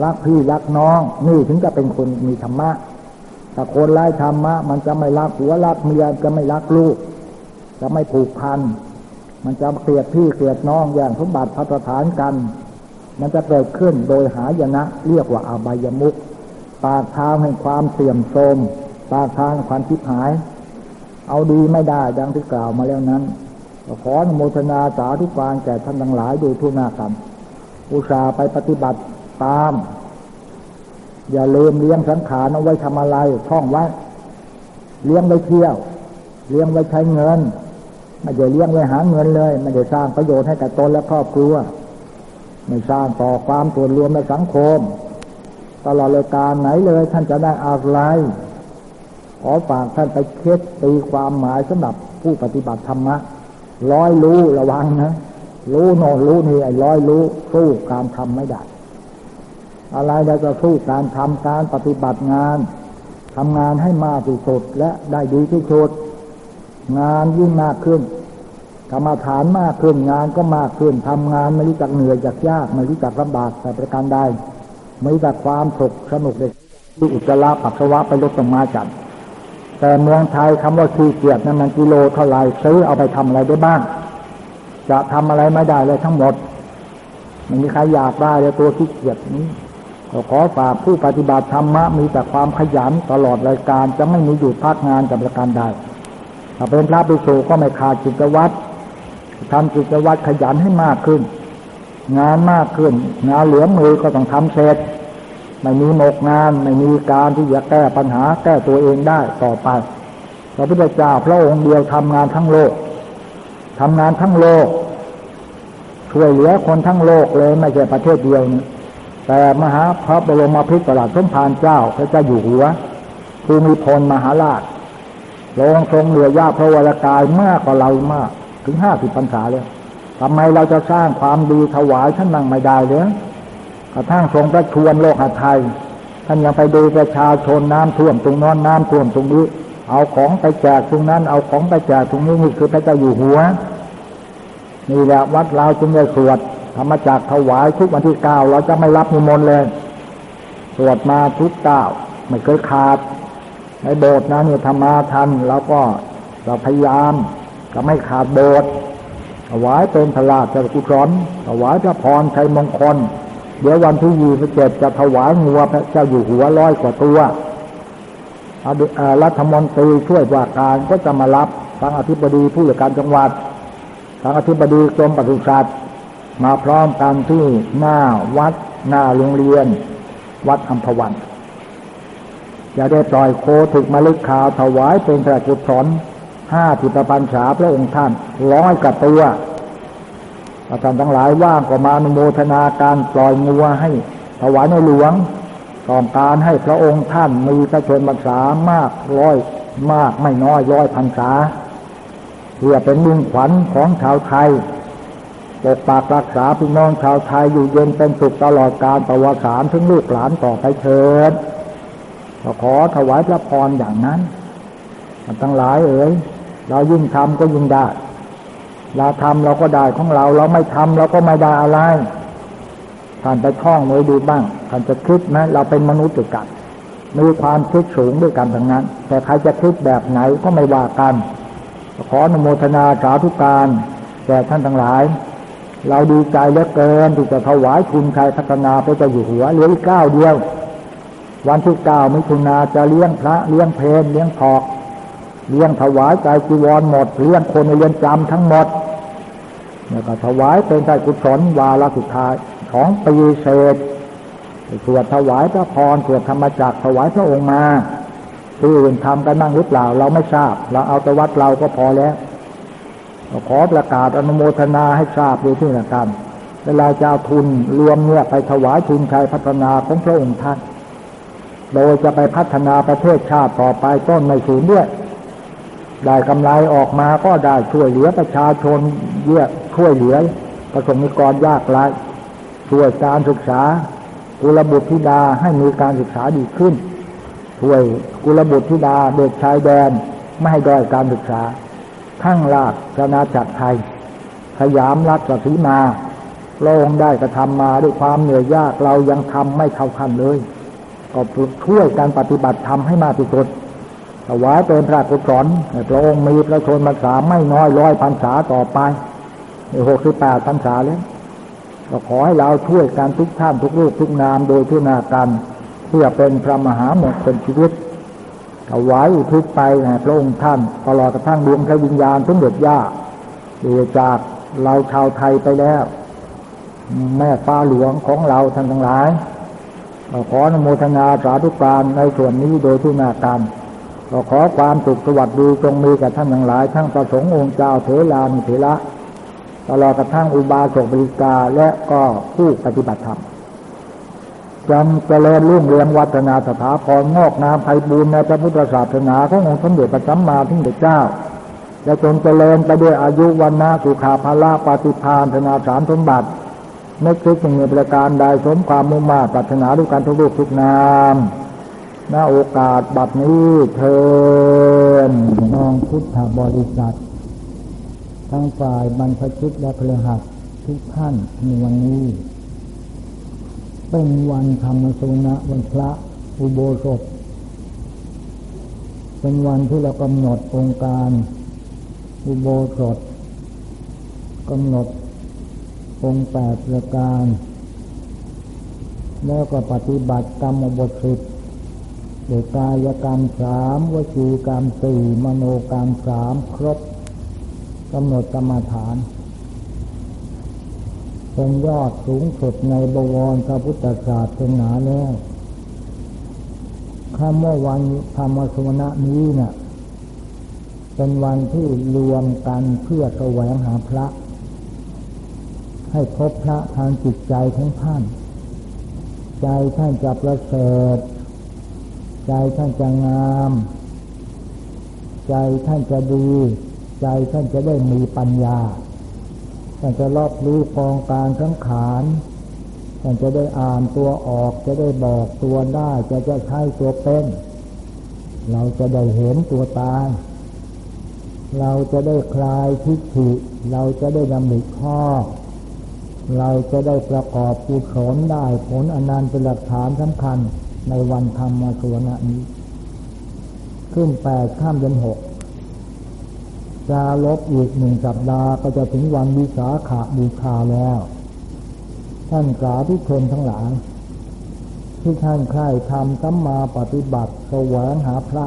รักพี่รักน้อง นี่ถึงจะเป็นคนมีธรรมะถ้าคนไร้ธรรมะ มันจะไม่รักผัวรักเมียจะไม่รักลูก จะไม่ผูกพัน มันจะเกลียดพี่เกลียดน้องอย่างสมบัติพัฒฐานกัน มันจะเกิดขึ้นโดยหายนะ เรียกว่าอาบายมุกปากทางแห่งความเสื่อมโทรมปากทางขวัญทิพหาย เอาดีไม่ได้ดังที่กล่าวมาแล้วนั้น ขออนุโมทนาสาธุการแก่ท่านทั้งหลายโดยทั่วหน้ากันอุตส่าห์ไปปฏิบัติตาม อย่าลืมเลี้ยงสังขารเอาไว้ทำอะไรท่องไว้ เลี้ยงไว้เที่ยว เลี้ยงไว้ใช้เงินไม่ได้เลี้ยงไว้หาเงินเลยไม่ได้สร้างประโยชน์ให้กับตนและครอบครัวไม่สร้างต่อความส่วนรวมในสังคม ตลอดรายการไหนเลยท่านจะได้อะไรขอฝากท่านไปเคิดตีความหมายสำหรับผู้ปฏิบัติธรรมะ ร้อยรู้ระวังนะรู้โน่รู้นี่ไอ้ร้อยรู้สู้การทำไม่ได้ อะไรเราจะสู้การทำการปฏิบัติงานทำงานให้มากที่สุดและได้ดีที่สุดงานยิ่งมากขึ้นกรรมฐานมากขึ้นงานก็มากขึ้นทำงานไม่รู้จักเหนื่อยจากยากไม่รู้จักลำบากแต่ประการใดไม่รู้จักความสุขสนุกเด็กดูอุจจาระปัสสาวะไปลดต้นมาจัด แต่เมืองไทยคำว่าขี้เกียจนั้นมันกิโลเท่าไรซื้อเอาไปทำอะไรได้บ้าง จะทำอะไรไม่ได้เลยทั้งหมดไม่มีใครอยากได้เลยตัวขี้เกียจนี้ก็ขอฝากผู้ปฏิบัติธรรมะมีแต่ความขยันตลอดรายการจะไม่มีหยุดพักงานกับประการใดถ้าเป็นพระภิกษุก็ไม่ขาดจิตวัตรทำกิจวัตรขยันให้มากขึ้น งานมากขึ้น งานเหลือมือก็ต้องทำเสร็จ ไม่มีหมกงาน ไม่มีการที่จะแก้ปัญหาแก้ตัวเองได้ต่อไปพระพุทธเจ้าพระองค์เดียวทำงานทั้งโลกทำงานทั้งโลก ช่วยเหลือคนทั้งโลกเลยไม่ใช่ประเทศเดียวนี้แต่มหาพระบรมพิตรสมภารเจ้าพระเจ้าอยู่หัวภูมิพลมหาราชลงทรงเหลือยาพระวรากายมากกว่าเรามาก ถึงห้าสิบพรรษาเลยทำไมเราจะสร้างความดีถวายท่านนั่งไม่ได้เลย กระทั่งทรงประชวนโลกหไทย ท่านยังไปดูประชาชนน้ำท่วมตรงนอนน้ำท่วมตรงนี้ เอาของไปแจกตรงนั้น เอาของไปแจกตรงนี้นี่คือพระเจ้าอยู่หัว นี่แหละวัดเราจึงได้สวดธรรมจักถวายทุกวันที่เก้าเราจะไม่รับนิมนต์เลย สวดมาทุกเก้าไม่เคยขาดในโบสถ์นะเนี่ยธรรมาทันแล้วก็เราพยายามจะไม่ขาดโบสถ์ถวายเป็นพระราชกุศลถวายพระพรชัยมงคล เดี๋ยววันที่ยี่สิบเจ็ดจะถวายงัวพระเจ้าอยู่หัวร้อยกว่าตัวรัฐมนตรีช่วยว่าการก็จะมารับทางอธิบดีผู้จัดการจังหวัดทางอธิบดีกรมปศุสัตว์มาพร้อมกันที่หน้าวัดหน้าโรงเรียน วัดอัมพวันจะได้ปล่อยโคถึกมาลึกข่าวถวายเป็นพระกุศลห้าสิบปัญษาพระองค์ท่านร้อยกับตัว ประธานทั้งหลายว่างก็มานุโมทนาการปล่อยงัวให้ถวายในหลวงต้องการให้พระองค์ท่านมีพระชนพรรษามากร้อยมากไม่น้อยร้อยพรรษาเพื่อเป็นมุ่งขวัญของชาวไทยปกปากรักษาพี่น้องชาวไทยอยู่เย็นเป็นสุขตลอดการประวัติศาสตร์ถึงลูกหลานต่อไปเชิญขอถวายพระพรอย่างนั้นมันทั้งหลายเอ๋ยเรายิ่งทำก็ยิ่งได้ เราทำเราก็ได้ของเรา เราไม่ทำเราก็ไม่ได้อะไรท่านไปท่องไว้ดูบ้างท่านจะคิดนะเราเป็นมนุษย์ด้วยกันมีความคิดสูงด้วยกันทั้งนั้น แต่ใครจะคิดแบบไหนก็ไม่ว่ากัน ขออนุโมทนาสาธุการแก่ท่านทั้งหลาย เราดีใจเหลือเกินที่จะถวายทุนชัยพัฒนาพระเจ้าอยู่หัวเหลืออีกเก้าเดียว วันที่เก้ามิถุนาจะเลี้ยงพระเลี้ยงเพลเลี้ยงพอกเลี้ยงถวายใจจีวรหมดเลี้ยงคนในเรือนจำทั้งหมด แล้วก็ถวายเป็นใจกุศลวาระสุดท้ายของปีเศษสวดถวายพระพรสวดธรรมจักรถวายพระองค์มาที่อื่นทำกันนั่งหรือเปล่า เราไม่ทราบ เราเอาแต่วัดเราก็พอแล้วขอประกาศอนุโมทนาให้ทราบโดยที่ละกันเวลาจะเอาทุนรวมเนี่ยไปถวายทุนชัยพัฒนาของพระองค์ท่าน โดยจะไปพัฒนาประเทศชาติต่อไปต้นไม่สูญด้วย ได้กำไรออกมาก็ได้ช่วยเหลือประชาชนเยอะ ช่วยเหลือประสงนิกรยากไร้ช่วยการศึกษากุลบุตรธิดาให้มีการศึกษาดีขึ้น ช่วยกุลบุตรธิดาเด็กชายแดนไม่ให้ด้อยการศึกษา ทั้งราชนาจักรไทย ขยามรัฐสีมาโลงได้กระทำมาด้วยความเหนื่อยยากเรายังทำไม่เท่าทันเลย ก็ช่วยการปฏิบัติทำให้มากที่สุดถวายเป็นพระกุศลพระองค์มีพระชนพรรษาไม่น้อยร้อยพรรษาต่อไป หกสิบแปดพรรษาแล้วก็ขอให้เราช่วยการทุกท่านทุกรูปทุกนามโดยทุนากันเพื่อเป็นพระมหามงคลชีวิตถวายอุทิศไปแห่พระองค์ท่านตลอดกระทั่งดวงพระวิญญาณสมเด็จย่าเดจากเราชาวไทยไปแล้ว แม่ฟ้าหลวงของเราท่านทั้งหลายขออนุโมทนาสาธุการในส่วนนี้โดยทุนาการขอความสุขสวัสดีจงมีกับท่านทั้งหลาย ทั้งประสงค์องค์เจ้าเถรานุเถระ ตลอดกระทั่งอุบาสกบริกาและก็ผู้ปฏิบัติธรรมจำเจริญรุ่งเรืองวัฒนาสถาพรงอกงามไพบูรณ์ในพระพุทธศาสนาขององค์สมเด็จพระสัมมาสัมพุทธเจ้าจะจงเจริญไปด้วยอายุวันนาสุขาภาละปฏิพานธนาสารสมบัตินึกคิดในประการใดสมความมุ่งมา่ปรารถนาด้วยการทุกรูปทุกนามณโอกาสบัดนี้เทินน้องพุทธบริษัท ทั้งฝ่ายบรรพชิตและพลหัสทุกท่านในวันนี้ เป็นวันธรรมสุนะวันพระอุโบสถ เป็นวันที่เรากำหนดองค์การ อุโบสถกำหนดองค์แปดประการ แล้วก็ปฏิบัติกรรมบทสิบโดยกายกรรมสามวจีกรรมสี่มโนกรรมสามครบ กำหนดกรรมฐาน เป็นยอดสูงสุดในบวรพระพุทธศาสนาแล้วคำว่าวันธรรมสวนะนี้เนะ่ยเป็นวันที่รวมกันเพื่อแสวงหาพระ ให้พบพระทางจิตใจทั้งท่าน ใจท่านจะประเสริฐใจท่านจะงาม ใจท่านจะดี ใจท่านจะได้มีปัญญา ท่านจะรอบรู้กองการทั้งขานท่านจะได้อ่านตัวออก จะได้บอกตัวได้ จะจะใช้ตัวเป็น เราจะได้เห็นตัวตาย เราจะได้คลายทิฏฐิ เราจะได้ดำริข้อ เราจะได้ประกอบกุศลได้ ผลอนันต์เป็นหลักฐานสำคัญในวันธรรมสวนะนี้ ขึ้นแปดข้ามเดือนหก จะลบอีกหนึ่งสัปดาห์ก็จะถึงวันวิสาขาบูชาแล้ว ท่านสาธุชนทั้งหลายที่ท่านใคร่ทำสัมมาปฏิบัติแสวงหาพระ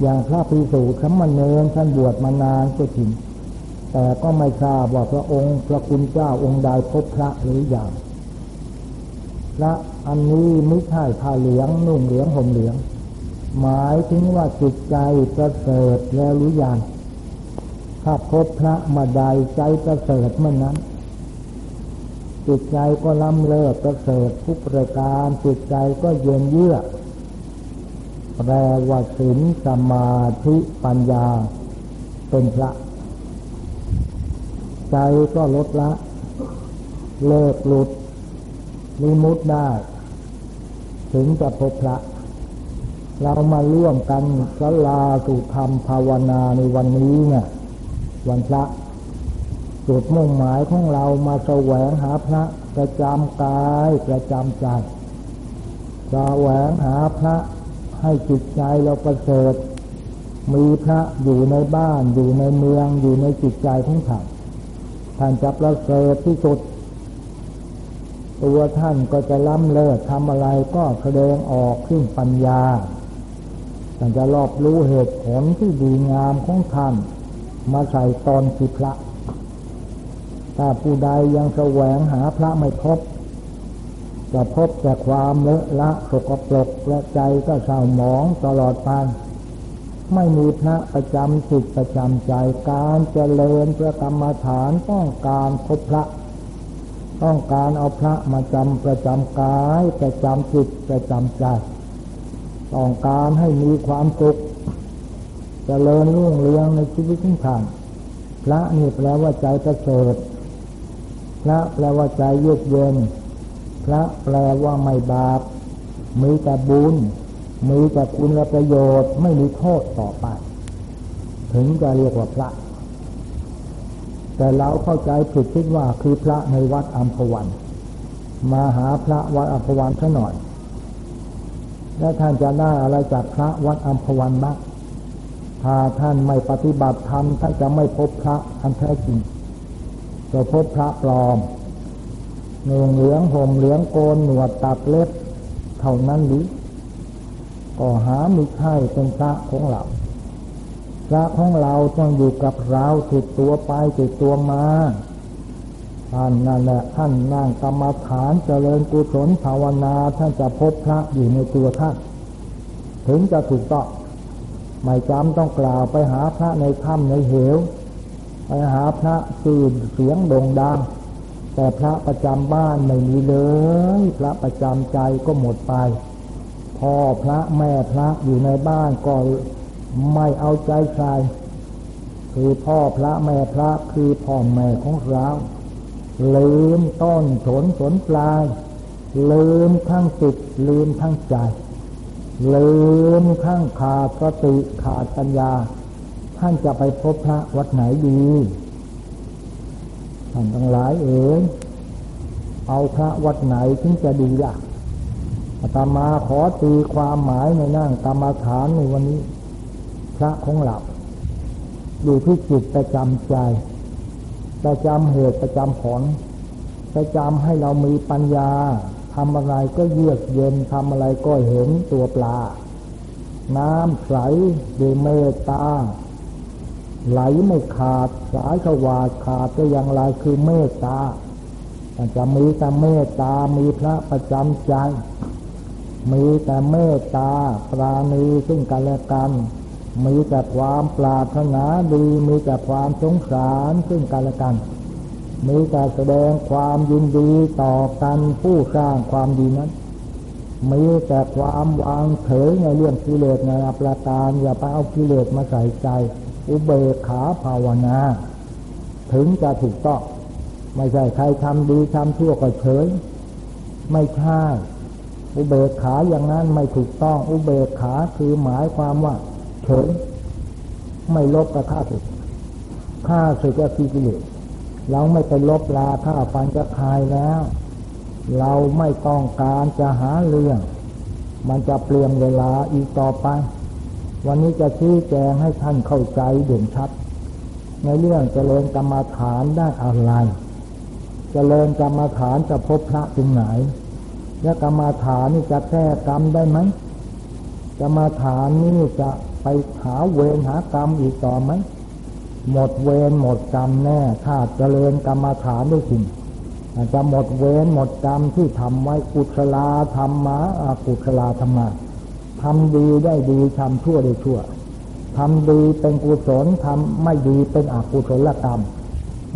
อย่างพระพิสุขัมมเนรท่านบวชมานานก็จริงแต่ก็ไม่ทราบว่าพระองค์ พระคุณเจ้าองค์ใดพบพระหรืออย่างพระอันนี้ไม่ใช่ผ้าเหลืองนุ่งเหลืองห่มเหลือง หมายถึงว่าจิตใจประเสริฐแล้วหรือยัง ถ้าพบพระมาใดใจประเสริฐเมื่อนั้นจิตใจก็ล้ำเลิศประเสริฐทุกประการจิตใจก็เย็นเยือกแปลว่าศีลสมาธิปัญญาเป็นพระ ใจก็ลดละ เลิกหลุดลิมุตได้ ถึงจะพบพระ เรามาร่วมกันสลาสุธรรมภาวนาในวันนี้เนี่ย วันพระ จุดมุ่งหมายของเรามาแสวงหาพระประจำกายประจำใจแสวงหาพระให้จิตใจเราประเสริฐ มีพระอยู่ในบ้านอยู่ในเมืองอยู่ในจิตใจทั้งท่านท่านจะประเสริฐที่สุด ตัวท่านก็จะล้ำเลิศทำอะไรก็แสดงออกขึ้นปัญญาท่านจะรอบรู้เหตุผลที่ดีงามของท่าน มาใส่ตอนสิพระ ถ้าผู้ใดยังแสวงหาพระไม่พบ จะพบแต่ความเลอะละสกปรกและใจก็เศร้าหมองตลอดไปไม่มีพระประจำจิตประจำใจการเจริญพระกรรมฐานต้องการพบพระ ต้องการเอาพระมาจำประจำกายประจำจิตประจำใจ ต้องการให้มีความสุข จเจริญรุ่งเรืองในชีวิตทุกท่านพระนี่แปลว่าใจประเสริฐพระแปลว่าใจเยือกเย็น พระแปลว่าไม่บาป มีแต่บุญ มีแต่คุณและประโยชน์ ไม่มีโทษต่อไป ถึงจะเรียกว่าพระ แต่เราเข้าใจผิดคิดว่าคือพระในวัดอัมพวัน มาหาพระวัดอัมพวันซะหน่อย แล้วท่านจะได้อะไรจากพระวัดอัมพวันบ้าง ถ้าท่านไม่ปฏิบัติธรรมท่านจะไม่พบพระอันแท้จริงจะพบพระปลอมหน่งเหลืองห่มเหลืองโกนหนวดตัดเล็บ เท่านั้นหรือก็หาม่ใช่เป็นพระของเราพระของเราต้องอยู่กับเราติดตัวไปติดตัวมาท่านนั่นแหละท่านนั่งกรรมฐานเจริญกุศลภาวนาท่านจะพบพระอยู่ในตัวท่าน ถึงจะถูกต้อง ไม่จำต้องกล่าวไปหาพระในถ้ำในเหว ไปหาพระสื่อเสียงโด่งดัง แต่พระประจำบ้านไม่มีเลย พระประจำใจก็หมดไป พ่อพระแม่พระอยู่ในบ้านก็ไม่เอาใจใส่คือพ่อพระแม่พระคือพ่อแม่ของเราลืมต้นสนสนปลายลืมทั้งจิตลืมทั้งใจ ลืมทั้งขาดสติขาดปัญญา ท่านจะไปพบพระวัดไหนดีท่านทั้งหลายเอ๋ยเอาพระวัดไหนถึงจะดีล่ะอาตมาขอตีความหมายในนั่งกรรมฐานในวันนี้ พระของเราอยู่ที่จิตประจำใจ ประจำเหตุประจำผลประจำให้เรามีปัญญา ทำอะไรก็เยือกเย็นทำอะไรก็เห็นตัวปลา น้ำใสด้วยเมตตา ไหลไม่ขาดสายสวาดขาดก็อย่างไรคือเมตตาจะมีแต่เมตตา มีพระประจำใจ มีแต่เมตตาปราณีซึ่งกันและกัน มีแต่ความปรารถนาดี มีแต่ความสงสารซึ่งกันและกัน มีแต่แสดงความยินดีต่อกันผู้สร้างความดีนั้น มีแต่ความวางเฉยในเรื่องกิเลสในอัปราการอย่าไปเอากิเลสมาใส่ใจ อุเบกขาภาวนา ถึงจะถูกต้องไม่ใช่ใครทำดีทำชั่วก็เฉย ไม่ใช่อุเบกขาอย่างนั้นไม่ถูกต้อง อุเบกขาคือหมายความว่า เฉย ไม่ลบกับข้าศึกข้าศึกก็คือกิเลส เราไม่ไปลบลาข้าฟันจะคายแล้ว เราไม่ต้องการจะหาเรื่อง มันจะเปลี่ยนเวลาอีกต่อไป วันนี้จะชี้แจงให้ท่านเข้าใจเด่นชัด ในเรื่องเจริญกรรมฐานได้อะไรเจริญกรรมฐานจะพบพระตรงไหน และกรรมฐานนี่จะแก้กรรมได้ไหมกรรมฐานนี่จะไปหาเวรหากรรมอีกต่อไหม หมดเวรหมดกรรมแน่ถ้าเจริญกรรมฐานด้วยจริงจะหมดเวรหมดกรรมที่ทำไว้กุศลาธรรมะอกุศลาธรรมะทำดีได้ดีทำชั่วได้ชั่วทำดีเป็นกุศลทำไม่ดีเป็นอกุศลกรรม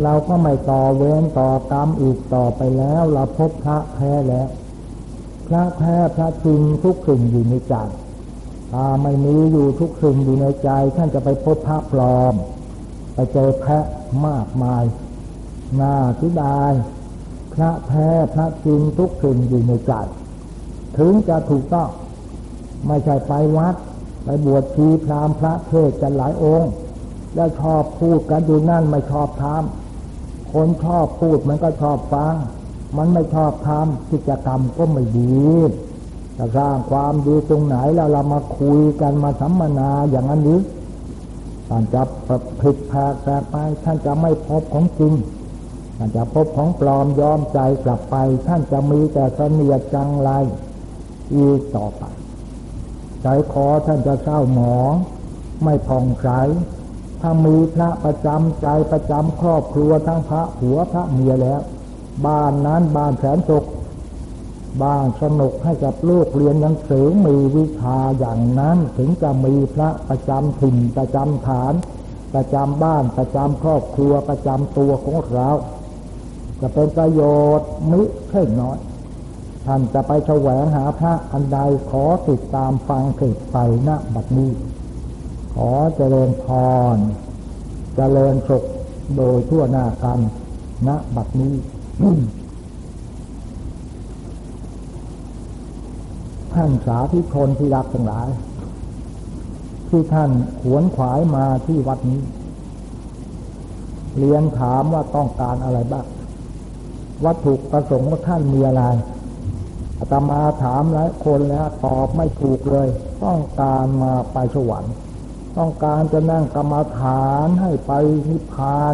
เราก็ไม่ต่อเวรต่อกรรมอีกต่อไปแล้ว เราพบพระแท้แล้ว พระแท้พระจริงทุกสิ่งอยู่ในใจถ้าไม่มีอยู่ทุกสิ่งอยู่ในใจ ท่านจะไปพบพระปลอม ไปเจอแพะมากมายน่าทิดาย พระแท้พระจริงทุกสิ่งอยู่ในใจถึงจะถูกต้อง ไม่ใช่ไปวัด ไปบวชชีพรามพระเทศกันหลายองค์ แล้วชอบพูดกันอยู่นั่นไม่ชอบทำคนชอบพูดมันก็ชอบฟัง มันไม่ชอบทำกิจกรรมก็ไม่ดีจะสร้างความดีตรงไหนแล้วเรามาคุยกันมาสัมมนาอย่างนั้นหรือ ท่านจะผิดแผกแปลไป ท่านจะไม่พบของจริง ท่านจะพบของปลอมยอมใจกลับไป ท่านจะมีแต่เสนียดจังไรอีกต่อไปใจคอท่านจะเศร้าหมองไม่ผ่องใสถ้ามีพระประจำใจประจำครอบครัวทั้งพระหัวพระเมียแล้ว บ้านนั้นบ้านแสนสุข บ้างสนุกให้กับลูกเรียนหนังสือมีวิชาอย่างนั้นถึงจะมีพระประจำถิ่นประจำฐาน ประจำบ้านประจำครอบครัวประจำตัวของเรา จะเป็นประโยชน์มิใช่น้อยท่านจะไปแสวงหาพระอันใดขอติดตามฟังเถิดไปณบัดนี้ ขอเจริญพรเจริญสุขโดยทั่วหน้ากันณบัดนี้ ท่านสาธุชนที่รักทั้งหลาย ที่ท่านขวนขวายมาที่วัดนี้ เรียนถามว่าต้องการอะไรบ้างวัตถุประสงค์ว่าท่านมีอะไรอาตมาถามหลายคนแล้วตอบไม่ถูกเลย ต้องการมาไปสวรรค์ต้องการจะนั่งกรรมฐานให้ไปนิพพาน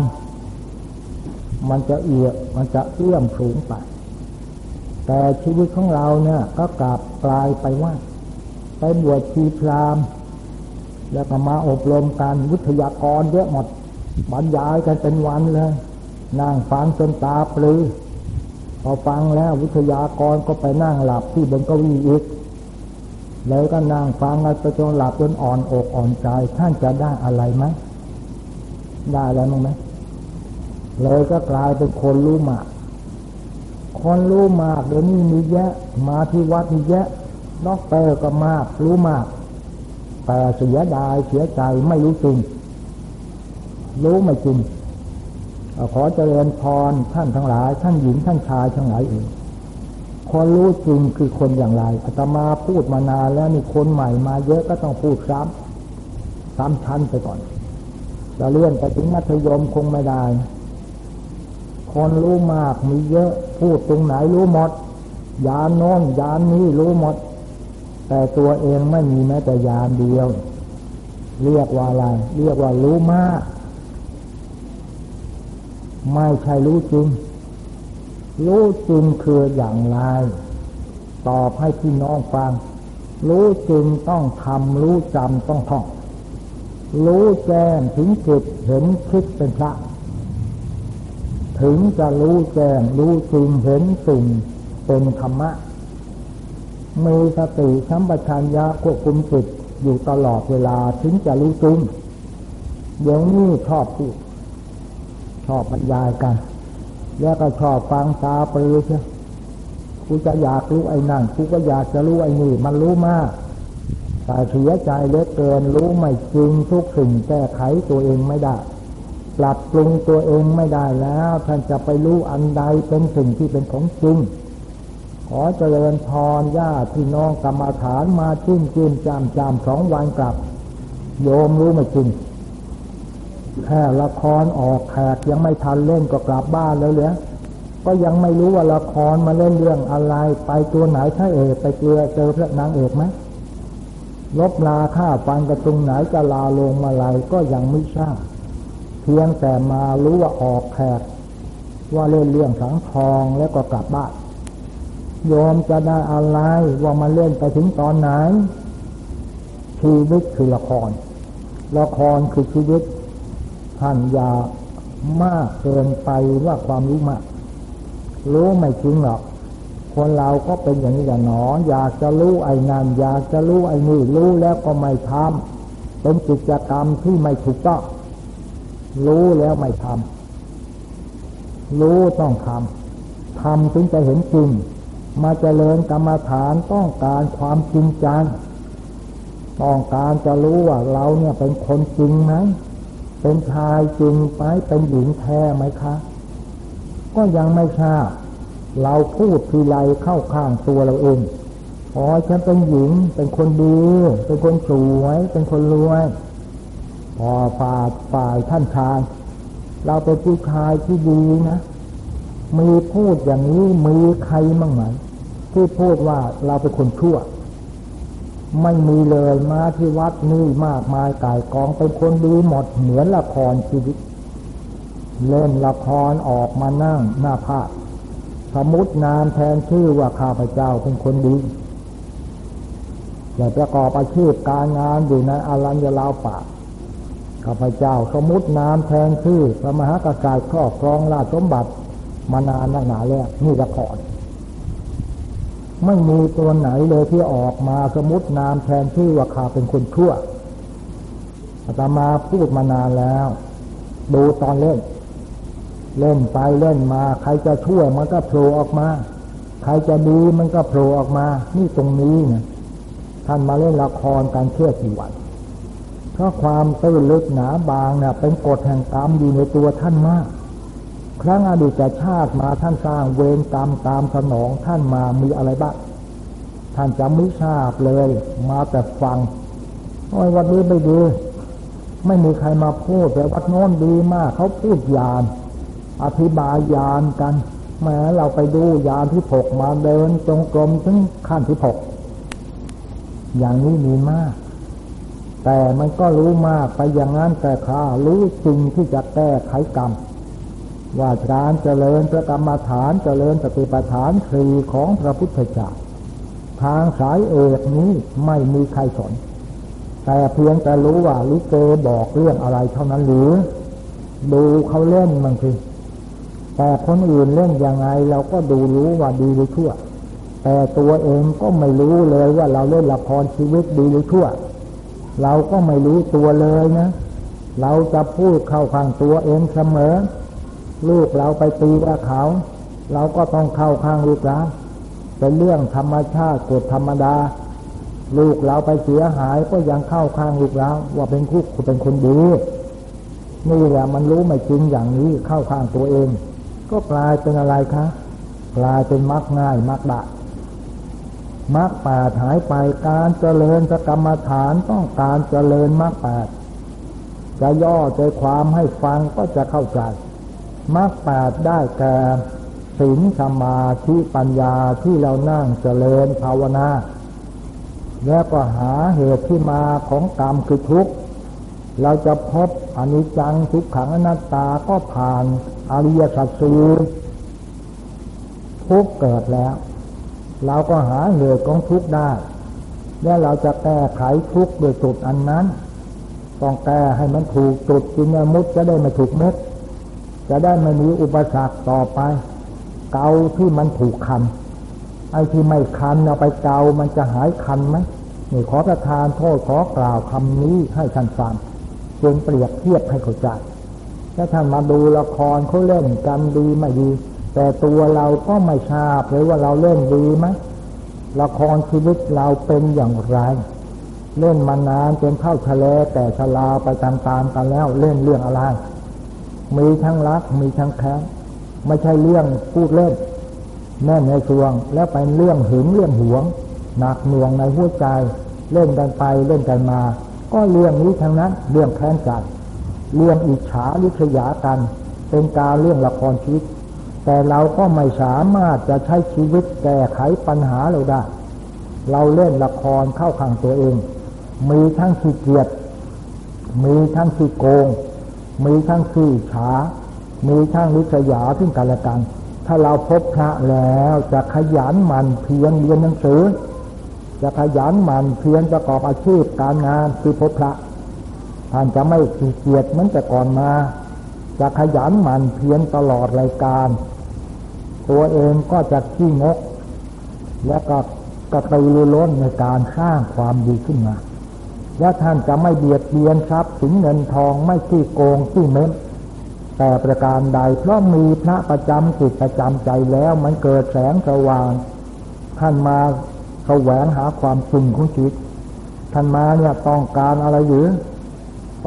มันจะเอียมันจะเอื้อมสูงไป แต่ชีวิตของเราเนี่ยก็กลับกลายไปว่า ไปบวชชีพรามแล้วก็มาอบรมกันวิทยากรเยอะหมดบรรยายกันเป็นวันเลยนั่งฟังจนตาปลือพอฟังแล้ววิทยากรก็ไปนั่งหลับที่บนเก้าอี้อีกแล้วก็นั่งฟังกันไปจนหลับจนอ่อนอกอ่อนใจท่านจะได้อะไรไหมได้แล้วมั้งไหมเลยก็กลายเป็นคนรู้มาก คนรู้มากเดี๋ยวนี้มีแยะ มาที่วัดมีแยะด็อกเตอร์ก็มาก รู้มาก แต่เสียดายเสียใจไม่รู้จริง รู้ไม่จริงขอเจริญพรท่านทั้งหลาย ท่านหญิงท่านชายทั้งหลายเองคนรู้จริงคือคนอย่างไรอาตมาพูดมานานแล้วนี่คนใหม่มาเยอะก็ต้องพูดซ้ำซ้ำชั้นไปก่อนจะเลื่อนไปถึงมัธยมคงไม่ได้ คนรู้มากมีเยอะ พูดตรงไหนรู้หมด ยานโน้นยานนี้รู้หมด แต่ตัวเองไม่มีแม้แต่ยานเดียว เรียกว่าอะไร เรียกว่ารู้มาก ไม่ใช่รู้จริง รู้จริงคืออย่างไร ตอบให้พี่น้องฟัง รู้จริงต้องทำรู้จำต้องท่องรู้แจ้งถึงจิตเห็นคิดเป็นพระ ถึงจะรู้แจ้งรู้จริงเห็นสิ่งเป็นธรรมะ มีสติสัมปชัญญะควบคุมจิตอยู่ตลอดเวลาถึงจะรู้จริงเดี๋ยวนี้ชอบพูดชอบบรรยายกัน แล้วก็ชอบฟังตาปลือใช่กูจะอยากรู้ไอ้นั่นกูก็อยากจะรู้ไอ้นี่ มันรู้มากแต่เสียใจเหลือเกินรู้ไม่จริงทุกสิ่งแก้ไขตัวเองไม่ได้ ปรับปรุงตัวเองไม่ได้แล้ว ท่านจะไปรู้อันใดเป็นสิ่งที่เป็นของจริง ขอเจริญพรญาติพี่น้องกรรมาฐานมาจิ้มจิ้มจามจามสองวันกลับ โยมรู้ไม่จริงแค่ละครออกแขกยังไม่ทันเล่นก็กลับบ้านแล้วเลยก็ยังไม่รู้ว่าละครมาเล่นเรื่องอะไร ไปตัวไหนถ้าเอกไปเกลือเจอพระนางเอกไหมลบลาค่าฟันกระตรงไหนจะลาลงมาลายก็ยังไม่ทราบ พียงแต่มารู้ว่าออกแขก ว่าเล่นเรื่องสังทองแล้วก็กลับบ้านโยมจะได้อะไรว่ามาเล่นไปถึงตอนไหน ชีวิตคือละคร ละครคือชีวิตท่านอย่ามากเกินไปว่าความรู้มาก รู้ไม่จริงหรอกคนเราก็เป็นอย่างนี้อย่างหนอ อยากจะรู้ไอ้นั่นอยากจะรู้ไอ้นี่รู้แล้วก็ไม่ทำเป็นกิจกรรมที่ไม่ถูกต้อง รู้แล้วไม่ทำรู้ต้องทำทำถึงจะเห็นจริง มาเจริญกรรมฐานต้องการความจริงจังต้องการจะรู้ว่าเราเนี่ยเป็นคนจริงไหมเป็นชายจริงไหมเป็นหญิงแท้ไหมคะ ก็ยังไม่ทราบเราพูดทีไรเข้าข้างตัวเราเองอ๋อฉันเป็นหญิง เป็นคนดี เป็นคนสวย เป็นคนรวย พอฝ่าฝ่ายท่านชาย เราเป็นผู้ชายที่ดีนะมีพูดอย่างนี้มีใครมั่งไหมที่พูดว่าเราเป็นคนชั่ว ไม่มีเลยมาที่วัดนี่มากมายกายกองเป็นคนดีหมดเหมือนละครชีวิต เล่นละครออกมานั่งหน้าภาพสมมตินามแทนชื่อว่าข้าพเจ้าเป็นคนดีอย่าประกอบอาชีพการงานอยู่ในอารัญญาลาวป่า ข้าพเจ้าสมมตินามแทนชื่อพระมหากษัตริย์ครอบครองราชสมบัติมานานนักหนาแล้วนี่ละครไม่มีตัวไหนเลยที่ออกมาสมมตินามแทนชื่อว่าข้าเป็นคนชั่วอาตมาพูดมานานแล้ว ดูตอนเล่น เล่นไปเล่นมา ใครจะชั่วมันก็โผล่ออกมา ใครจะดีมันก็โผล่ออกมา นี่ตรงนี้นี่ยท่านมาเล่นละครการเชื่อกี่วัน เพราะความตื้นลึกหนาบางเนี่ยเป็นกฎแห่งกรรมอยู่ในตัวท่านมาก ครั้งอดีตชาติมาท่านสร้างเวรกรรมตามสนองท่านมามีอะไรบ้างท่านจำไม่ทราบเลย มาแต่ฟังโอ้ยวัดนี้ไม่ดีไม่มีใครมาพูดแต่วัดโน้นดีมาก เขาพูดยาน อธิบายยานกันแม้เราไปดูยานที่หกมาเดินตรงกลมถึงขั้นที่หกอย่างนี้มีมาก แต่มันก็รู้มากไปอย่างนั้นแต่ข้ารู้จริงที่จะแก้ไขกรรม ว่าการเจริญพระกรรมฐานเจริญสติปัฏฐานคือของพระพุทธเจ้าทางสายเอกนี้ไม่มีใครสน แต่เพียงแต่รู้ว่าลิเกบอกเรื่องอะไรเท่านั้นหรือ ดูเขาเล่นมันสิแต่คนอื่นเล่นยังไงเราก็ดูรู้ว่าดีหรือชั่ว แต่ตัวเองก็ไม่รู้เลยว่าเราเล่นละครชีวิตดีหรือชั่ว เราก็ไม่รู้ตัวเลยนะ เราจะพูดเข้าข้างตัวเองเสมอ ลูกเราไปตีกับเขา เราก็ต้องเข้าข้างลูกเราเป็นเรื่องธรรมชาติกฎธรรมดา ลูกเราไปเสียหายก็ยังเข้าข้างลูกเราว่าเป็นคุกเป็นคนดีนี่แหละมันรู้ไม่จริงอย่างนี้เข้าข้างตัวเอง ก็กลายเป็นอะไรคะ กลายเป็นมักง่ายมักดะ มักแปดหายไปการเจริญกรรมฐานต้องการเจริญมักแปดจะย่อใจความให้ฟังก็จะเข้าใจมักแปดได้แก่ศีลสมาธิปัญญาที่เรานั่งเจริญภาวนา แล้วก็หาเหตุที่มาของกรรมคือทุกข์เราจะพบอนิจจังทุกขังอนัตตาก็ผ่านอริยสัจสี่ทุกเกิดแล้ว เราก็หาเหตุของทุกได้ และเราจะแก้ไขทุกโดยจุดอันนั้น ต้องแก้ให้มันถูกจุดจินมุตจะได้ไม่ถูกเม็ด จะได้ไม่มีอุปสรรคต่อไป เกาที่มันถูกคัน ไอ้ที่ไม่คันเอาไปเกามันจะหายคันไหมนี่ขอประทานโทษขอกล่าวคำนี้ให้ท่านฟังจึงเปรียบเทียบให้เข้าใจถ้าท่านมาดูละครเขาเล่นกันดีไม่ดี แต่ตัวเราก็ไม่ทราบเลยว่าเราเล่นดีไหมละครชีวิตเราเป็นอย่างไร เล่นมานานจนเข้าทะเลแต่ชลาไปตามๆกันแล้วเล่นเรื่องอะไร มีทั้งรักมีทั้งแค้นไม่ใช่เรื่องพูดเล่นแน่นในสวง แล้วเป็นเรื่องหึงเรื่องหวงหนักหน่วงในหัวใจ เล่นกันไปเล่นกันมา ก็เรื่องนี้ทั้งนั้น เรื่องแค้นใจเรื่องอิจฉาลิษยากัน เป็นการเรื่องละครชีวิต แต่เราก็ไม่สามารถจะใช้ชีวิตแก้ไขปัญหาเราได้ เราเล่นละครเข้าข้างตัวเอง มีทั้งขี้เกียจ มีทั้งขี้โกง มีทั้งขี้ฉา มีทั้งลิษยาซึ่งกันและกัน ถ้าเราพบพระแล้วจะขยันหมั่นเพียรเรียนหนังสือ จะขยันหมั่นเพียรประกอบอาชีพการงานที่พบพระท่านจะไม่ขี้เกียจเหมือนแต่ก่อนมาจะขยันหมั่นเพียรตลอดรายการ ตัวเองก็จะขี้งก และก็กระตือรือร้นในการสร้างความดีขึ้นมา และท่านจะไม่เบียดเบียนทรัพย์สินเงินทองไม่ขี้โกงขี้เม้มแต่ประการใดเพราะมีพระประจำจิตประจำใจแล้วมันเกิดแสงสว่าง ท่านมาแสวงหาความจริงของจิตท่านมาเนี่ยต้องการอะไรหรือ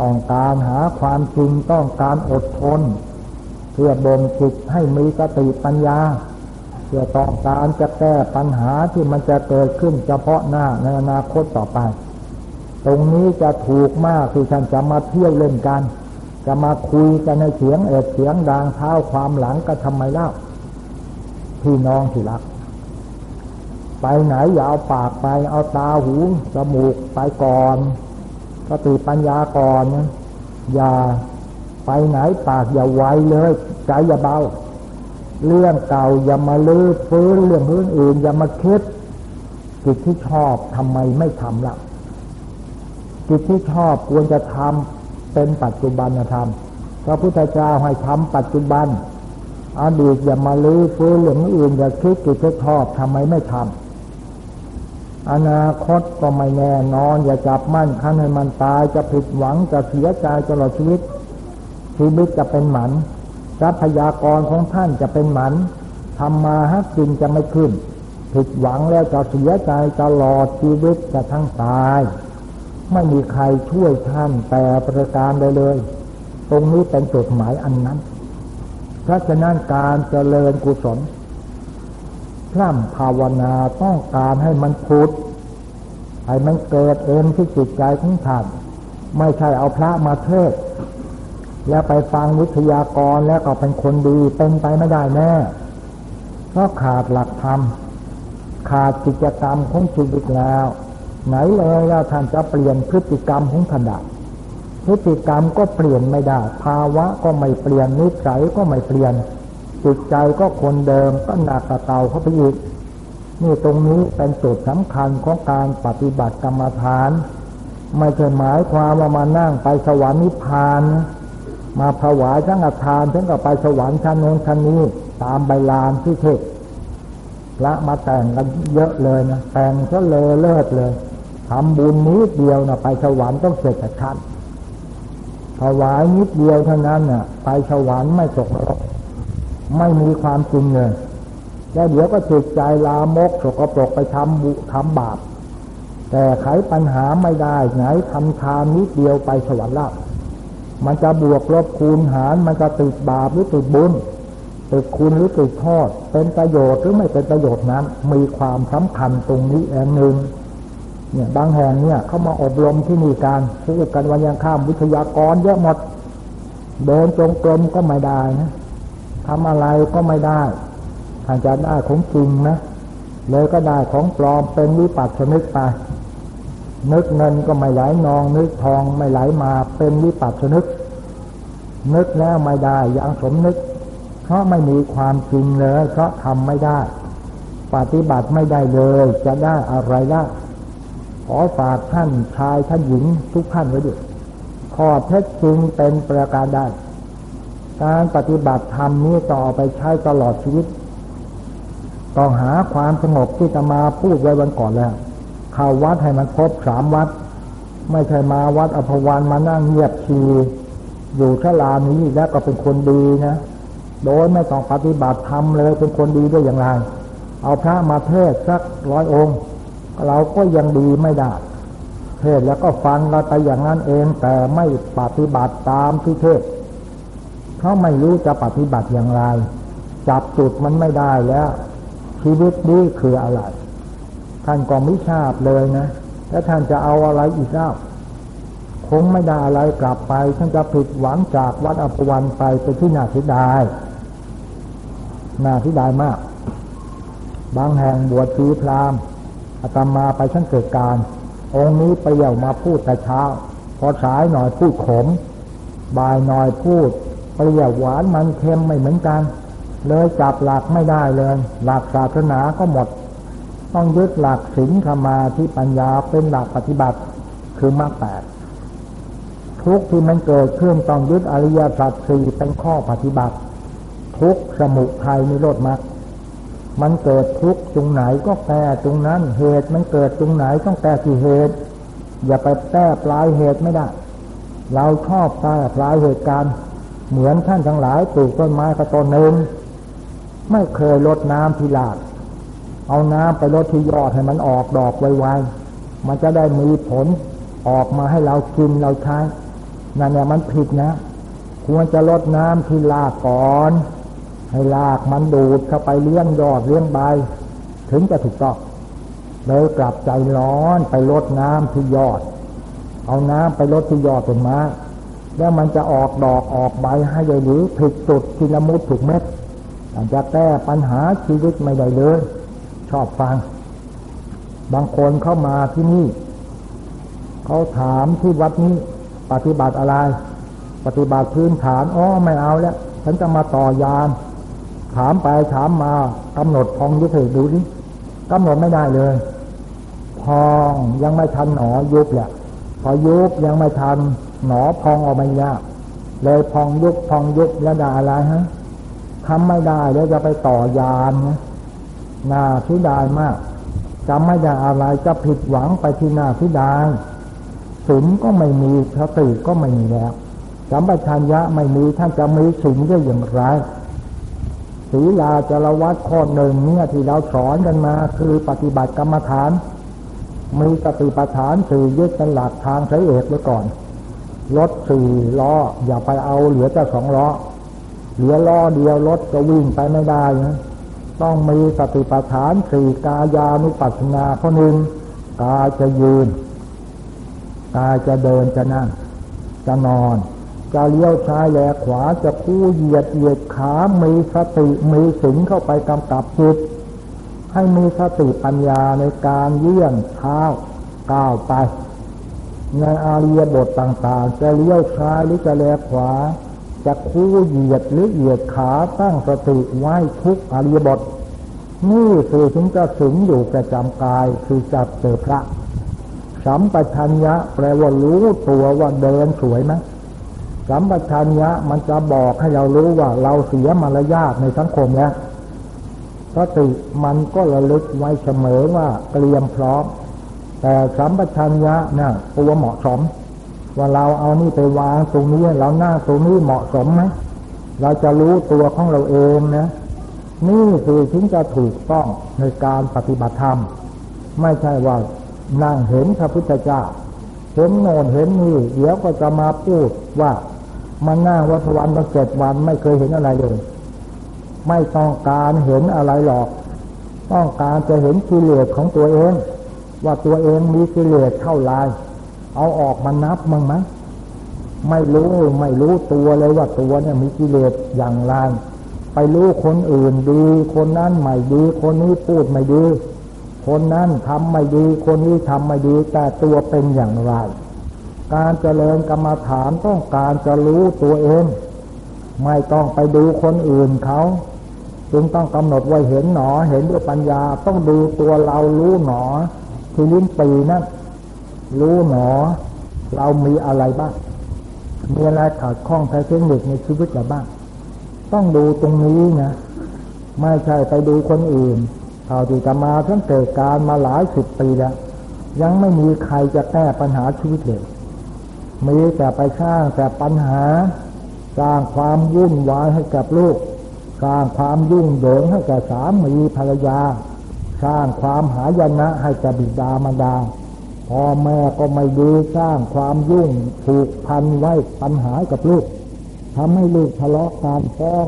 ต้องการหาความจริงต้องการอดทน เพื่อบ่มจิตให้มีสติปัญญา เพื่อต้องการจะแก้ปัญหาที่มันจะเกิดขึ้นเฉพาะหน้าในอนาคตต่อไป ตรงนี้จะถูกมากที่ท่านจะมาเที่ยวเล่นกัน จะมาคุยกันในเสียงเอ็ดเสียงดังเท้าความหลังก็ทำไมเล่าพี่น้องที่รัก ไปไหนอย่าเอาปากไปเอาตาหูจมูกไปก่อนสติปัญญาก่อน อย่า ไปไหนปากอย่าไวเลยใจอย่าเบา เรื่องเก่าอย่ามาลื้อฟื้นเรื่องอื่นอื่นอย่ามาคิดกิจที่ชอบทำไมไม่ทำละกิจที่ชอบควรจะทำเป็นปัจจุบันธรรมพระพุทธเจ้าให้ทำปัจจุบันอดีตอย่ามาลื้อฟื้นเรื่องอื่นอย่าคิดกิจที่ชอบทำไมไม่ทำอนาคตก็ไม่แน่นอน อย่าจับมั่นคันให้มันตายจะผิดหวังจะเสียใจตลอดชีวิต ชีวิตจะเป็นหมันทรัพยากรของท่านจะเป็นหมันทำมาฮักกินจะไม่ขึ้น ผิดหวังแล้วจะเสียใจตลอดชีวิตจะทั้งตาย ไม่มีใครช่วยท่านแต่ประการใดเลย ตรงนี้เป็นจุดหมายอันนั้น เพราะฉะนั้นการเจริญกุศลพร่ำภาวนาต้องการให้มันพุดให้มันเกิดเองที่จิตใจของท่าน ไม่ใช่เอาพระมาเทศ แล้วไปฟังวิทยากรแล้วก็เป็นคนดีเป็นไปไม่ได้แน่เพราะขาดหลักธรรมขาดกิจกรรมของชีวิตแล้ว ไหนเลยแล้วท่านจะเปลี่ยนพฤติกรรมของท่านได้พฤติกรรมก็เปลี่ยนไม่ได้ ภาวะก็ไม่เปลี่ยนนิสัยก็ไม่เปลี่ยนจิตใจก็คนเดิมก็หนักกระเตาเข้าไปอีกนี่ตรงนี้เป็นจุดสำคัญของการปฏิบัติกรรมฐาน ไม่ใช่หมายความว่ามานั่งไปสวรรค์นิพพาน มาถวายทั้งอาทานทั้งกับไปสวรรค์ชั้นโน้นชั้นนี้ ตามใบลานที่เทศพระมาแต่งกันเยอะเลยนะแต่งก็เลอเลิศเลยทำบุญนิดเดียวนะไปสวรรค์ต้องเสร็จชัดถวายนิดเดียวเท่านั้นน่ะ ไปสวรรค์ไม่ตกนรกไม่มีความจริงเลยแล้วเดี๋ยวก็จิตใจลามกสกปรกไปทำบุทำบาปแต่ไขปัญหาไม่ได้ไหนทำทานนิดเดียวไปสวรรค์ละ มันจะบวกลบคูณหาร มันจะติดบาปหรือติดบุญติดคุณหรือติดโทษเป็นประโยชน์หรือไม่เป็นประโยชน์นั้น มีความสำคัญตรงนี้เองหนึ่งเนี่ยบางแห่งเนี่ยเขามาอบรมที่นี่การพูดกันวันยังข้ามวิทยากรเยอะหมด เดินจงกรมก็ไม่ได้นะทำอะไรก็ไม่ได้ท่านจะได้ของจริงนะเลยก็ได้ของปลอมเป็นวิปัสสนึกไป นึกเงินก็ไม่ไหลนอง นึกทองไม่ไหลมาเป็นวิปัสสนึก นึกแล้วไม่ได้ยังสมนึก เพราะไม่มีความจริงเลยเพราะทำไม่ได้ ปฏิบัติไม่ได้เลยจะได้อะไรละขอฝากท่านชายท่านหญิงทุกท่านไว้ด้วยข้อเท็จจริงเป็นประการได้ การปฏิบัติธรรมนี้ต่อไปใช้ตลอดชีวิต ต้องหาความสงบที่จะมาพูดไว้วันก่อนแล้ว เข้าวัดให้มันครบสามวัด ไม่ใช่มาวัดอภวันมานั่งเงียบชีอยู่ชลานี้แล้วก็เป็นคนดีนะ โดยไม่ต้องปฏิบัติธรรมเลยเป็นคนดีด้วยอย่างไร เอาพระมาเทศสักร้อยองค์ เราก็ยังดีไม่ได้ เทศแล้วก็ฟังเราไปอย่างนั้นเองแต่ไม่ปฏิบัติตามที่เทศเขาไม่รู้จะปฏิบัติอย่างไร จับจุดมันไม่ได้แล้ว ชีวิตนี้คืออะไร ท่านก็ไม่ทราบเลยนะแล้วท่านจะเอาอะไรอีกเล่าคงไม่ได้อะไรกลับไปท่านจะผิดหวังจากวัดอภวันไปไปที่นาทิดายนาทิดายมาก บางแห่งบวชชีพรามอาตมาไปชั้นเกิดการ องค์นี้ไปเยี่ยวมาพูดแต่เช้า พอสายหน่อยพูดขม บ่ายหน่อยพูดเปรี้ยวหวานมันเค็มไม่เหมือนกัน เลยจับหลักไม่ได้เลย หลักศาสนาก็หมด ต้องยึดหลักศีลธรรมาที่ปัญญาเป็นหลักปฏิบัติคือมรรคแปดทุกที่มันเกิดขึ้นต้องยึดอริยสัจสี่เป็นข้อปฏิบัติ ทุกสมุทัยในโลดมรรคมันเกิดทุกตรงไหนก็แก้ตรงนั้นเหตุมันเกิดตรงไหนต้องแก้ที่เหตุ อย่าไปแก้ปลายเหตุไม่ได้ เราชอบแก้ปลายเหตุการณ์เหมือนท่านทั้งหลายปลูกต้นไม้กระต้นหนึ่งไม่เคยลดน้ำที่ลาด เอาน้ำไปลดที่ยอดให้มันออกดอกไวๆมันจะได้มีผลออกมาให้เรากินเราใช้นั่นเนี่ยมันผิดนะ ควรจะลดน้ำที่ลากก่อน ให้ลากมันดูดเข้าไปเลี้ยงยอดเลี้ยงใบ ถึงจะถูกต้องเลยกลับใจร้อนไปลดน้ำที่ยอด เอาน้ำไปลดที่ยอดต้นไม้แล้วมันจะออกดอกออกใบให้ใหญ่หรือผิดจุดที่ละมุดถูกเม็ดอาจจะแก้ปัญหาชีวิตไม่ได้เลย ชอบฟัง บางคนเข้ามาที่นี่ เขาถามที่วัดนี้ ปฏิบัติอะไร ปฏิบัติพื้นฐานอ๋อไม่เอาแล้ว ฉันจะมาต่อยาน ถามไปถามมากำหนดพองยุบเหดูดิกำหนดไม่ได้เลยพองยังไม่ทันหนอยุบแหละพอยุบยังไม่ทันหนอพองออกมายากเลยพองยุบพองยุบแล้วได้อะไรฮะทำไม่ได้แล้วจะไปต่อยานนะ น่าทุดายมากจำไม่ได้อะไรจะผิดหวังไปที่หน้าทุดายศีลก็ไม่มีสติก็ไม่มีแล้วสัมปชัญญะไม่มีท่านจะมีศีลได้อย่างไรศีลาจรวัดข้อหนึ่งเนี่ยที่เราสอนกันมาคือปฏิบัติกรรมฐาน มีสติปัฏฐานสี่ยึดเป็นหลักทางใช้เอกไว้ก่อนรถสี่ล้ออย่าไปเอาเหลือแต่สองล้อเหลือล้อเดียวรถจะวิ่งไปไม่ได้นะ ต้องมีสติปัฏฐานสี่กายานุปัสสนาข้อหนึ่งกายจะยืนกายจะเดินจะนั่งจะนอน จะเลี้ยวซ้ายแลขวาจะคู่เหยียดเหยียดขามีสติมีสิงเข้าไปกำกับจิตให้มีสติปัญญาในการเยื่องเท้าก้าวไปในอาเรียบทต่างๆ จะเลี้ยวซ้ายหรือจะแลขวา จะคู่เหยียดหรือเหยียดขาตั้งสติไว้ทุกอริยบท นี่คือถึงจะสิงอยู่ประจำกายคือจับเจอพระ สัมปชัญญะแปลว่ารู้ตัวว่าเดินสวยไหมสัมปชัญญะมันจะบอกให้เรารู้ว่าเราเสียมารยาทในสังคมแล้วสติมันก็ระลึกไว้เสมอว่าเตรียมพร้อม แต่สัมปชัญญะน่ะตัวเหมาะสม ว่าเราเอานี่ไปวางตรงนี้เราหน้าตรงนี้เหมาะสมไหมเราจะรู้ตัวของเราเองนะ นี่คือถึงจะถูกต้องในการปฏิบัติธรรม ไม่ใช่ว่านั่งเห็นพระพุทธเจ้าเห็นโน่นเห็นนี่เดี๋ยวก็จะมาพูดว่ามันนั่งวัฏวันมาเจ็ดวันไม่เคยเห็นอะไรเลย ไม่ต้องการเห็นอะไรหรอก ต้องการจะเห็นกิเลสของตัวเอง ว่าตัวเองมีกิเลสเท่าไร เอาออกมานับมั้งไหมไม่รู้ไม่รู้ตัวเลยว่าตัวเนี่ยมีกิเลสอย่างไรไปรู้คนอื่นดี คนนั้นไม่ดี คนนี้พูดไม่ดี คนนั้นทำไม่ดี คนนี้ทำไม่ดี แต่ตัวเป็นอย่างไร การเจริญกรรมฐานต้องการจะรู้ตัวเอง ไม่ต้องไปดูคนอื่นเขาจึงต้องกำหนดไว้เห็นหนอ เห็นด้วยปัญญา ต้องดูตัวเรารู้หนอที่ลิ้นปีนั่น รู้หนอ เรามีอะไรบ้าง มีอะไรขาดข้องแท้เทคนิคในชีวิตเราบ้าง ต้องดูตรงนี้นะ ไม่ใช่ไปดูคนอื่นเท่าที่จะมาทั้งเกิดการมาหลายสิบปีแล้ว ยังไม่มีใครจะแก้ปัญหาชีวิตเลย มีแต่ไปสร้างแต่ปัญหา สร้างความวุ่นวายให้กับลูก สร้างความยุ่งเหยิงให้แก่สามีภรรยา สร้างความหายนะให้แก่บิดามารดา พ่อแม่ก็ไม่ดีสร้างความยุ่งผูกพันไว้ปัญหากับลูกทำให้ลูกทะเลาะการฟ้อง